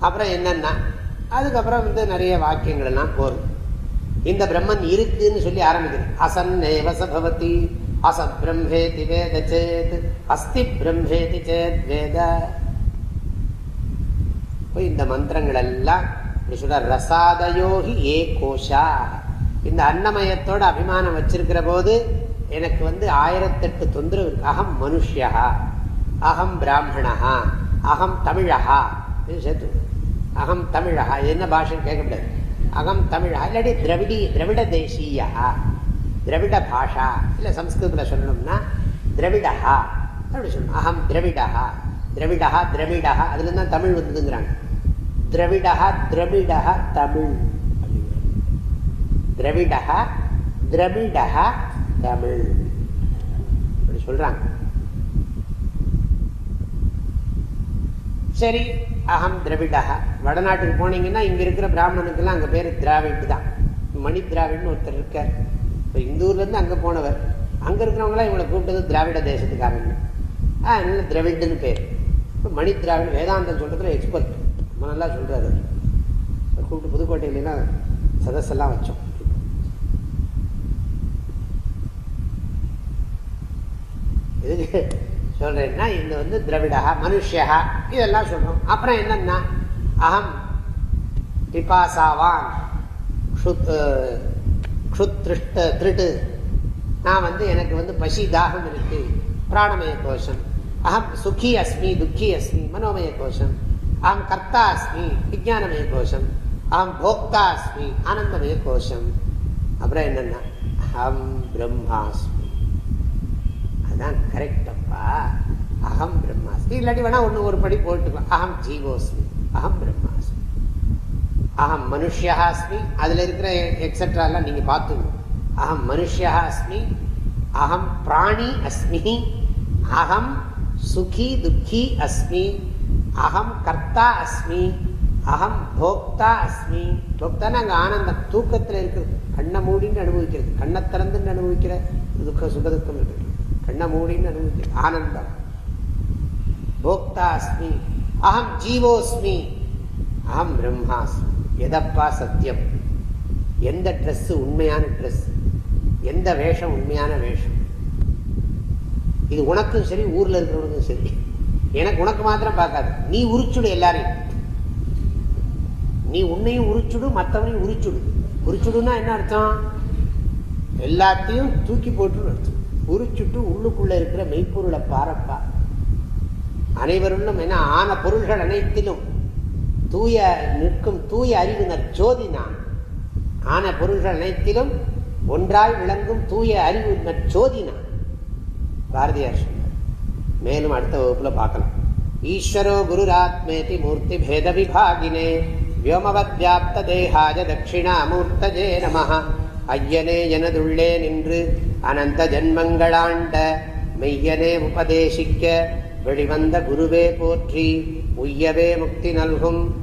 அப்புறம் என்னன்னா அதுக்கப்புறம் வந்து நிறைய வாக்கியங்கள் எல்லாம் போகும் இந்த பிரம்மன் இருக்குன்னு சொல்லி ஆரம்பிக்கிறது அசன் நேவசபவதி அசத் பிரம்மேதி வேத சேத் அஸ்தி பிரம்மேதி சேத் வேத இந்த மந்திரங்கள் எல்லாம் இப்படி சொல்ற ரசாதயோகி ஏ கோஷா இந்த அன்னமயத்தோட அபிமானம் வச்சிருக்கிற போது எனக்கு வந்து ஆயிரத்தெட்டு தொந்தரவு இருக்கு அகம் மனுஷியா அகம் பிராமணா அகம் தமிழகா சேர்த்து அகம் தமிழகா என்ன பாஷைன்னு முடியாது அகம் தமிழா இல்லாட்டி திரவிடி திரவிட தேசியா திரவிட பாஷா இல்லை சம்ஸ்கிருதத்தில் சொல்லணும்னா திரவிடஹா அப்படி சொல்லணும் அகம் திரவிடா திரவிடா திரவிடஹா அதுல தான் தமிழ் வந்ததுங்கிறாங்க திரவிடா திரவிடா தமிழ் திரவிடஹா திரவிடா தமிழ் அப்படி சொல்றாங்க. சரி அகம் திரவிடா வடநாட்டுக்கு போனீங்கன்னா இங்க இருக்கிற பிராமணனுக்கெல்லாம் அங்க பேர் திராவிட் தான் மணி திராவிட்னு ஒருத்தர் இருக்கார். இப்போ இந்த ஊர்ல இருந்து அங்க போனவர். அங்க இருக்கிறவங்களாம் இவங்களை கூப்பிட்டது திராவிட தேசத்துக்காரங்க. அதனால திராவிடன்னு பேர். இப்போ மணி திராவிட வேதாந்தம் சொல்றதுல எக்ஸ்பர்ட் ரொம்ப நல்லா சொல்கிறாரு கூப்பிட்டு புதுக்கோட்டையிலாம் சதஸெல்லாம் வச்சோம். எதுக்கு சொல்கிறேன்னா இந்த வந்து திரவிடா மனுஷியா இதெல்லாம் சொல்கிறோம் அப்புறம் என்னன்னா அகம் பிபாசாவான் திருட்டு. நான் வந்து எனக்கு வந்து பசி தாகம் இருக்கு. பிராணமய கோஷம். அகம் சுகி அஸ்மி துக்கி அஸ்மி மனோமய கோஷம். அகம் கர்த்தா அஸ்மி விஜானமய கோஷம். அகம் போக்தா அஸ்மி ஆனந்தமய கோஷம். அப்புறம் என்னன்னா அகம் பிரம்மாஸ்மி. அதுதான் கரெக்ட் அப்பா. அகம் பிரம்மாஸ்மி. இல்லாட்டி வேணா ஒன்று ஒரு படி போட்டுக்கலாம். அகம் ஜீவோஸ்மி. அகம் பிரம்மா. அகம் மனுஷியா அஸ்மி அதில் இருக்கிற எக்ஸட்ராலாம் நீங்கள் பார்த்துங்க அகம் மனுஷியா அஸ்மி அகம் பிராணி அஸ்மி அகம் சுகி துக்கி அஸ்மி அகம் கர்த்தா அஸ்மி அகம் போக்தா அஸ்மி போக்தான அங்கே ஆனந்தம் தூக்கத்தில் இருக்கிறது கண்ணை மூடின்னு அனுபவிக்கிறது. கண்ணை திறந்துன்னு அனுபவிக்கிற துக்க சுகதுக்கம் இருக்கு. கண்ணை மூடின்னு அனுபவிக்கிறது ஆனந்தம். போக்தா அஸ்மி அகம் ஜீவோஸ்மி அகம் பிரம்மாஸ்மி எதப்பா சத்தியம்? எந்த ட்ரெஸ் உண்மையான ட்ரெஸ் எந்த வேஷம் உண்மையான வேஷம்? இது உனக்கும் சரி ஊர்ல இருக்கிறவனுக்கும் சரி. எனக்கு உனக்கு மாத்திரம் பார்க்காது. நீ உரிச்சுடு எல்லாரையும். நீ உன்னையும் உரிச்சுடு மற்றவனையும் உரிச்சுடு. உரிச்சுடுன்னா என்ன அர்த்தம்? எல்லாத்தையும் தூக்கி போட்டுன்னு அர்த்தம். உரிச்சுட்டு உள்ளுக்குள்ள இருக்கிற மெய்ப்பொருளை பாரப்பா. அனைவருள்ளும் என்ன ஆன பொருள்கள் அனைத்திலும் தூய நிற்கும் தூய அறிவினர் ஜோதி நான். ஆன பொருள்கள் அனைத்திலும் ஒன்றாய் விளங்கும் தூய அறிவு ஜோதி நான். பாரதியார் சொன்னார். மேலும் அடுத்த வகுப்புல பார்க்கலாம். ஈஸ்வரோ குருராத்மேதி மூர்த்தி பேத விபாகினே வியோமவத் வியாப்த தேகாய தட்சிணாமூர்த்தஜே நம ஐயனே எனதுள்ளே நின்று அனந்த ஜென்மங்களாண்ட மெய்யனே உபதேசிக்க வெளிவந்த குருவே போற்றி உய்யவே முக்தி நல்கும்.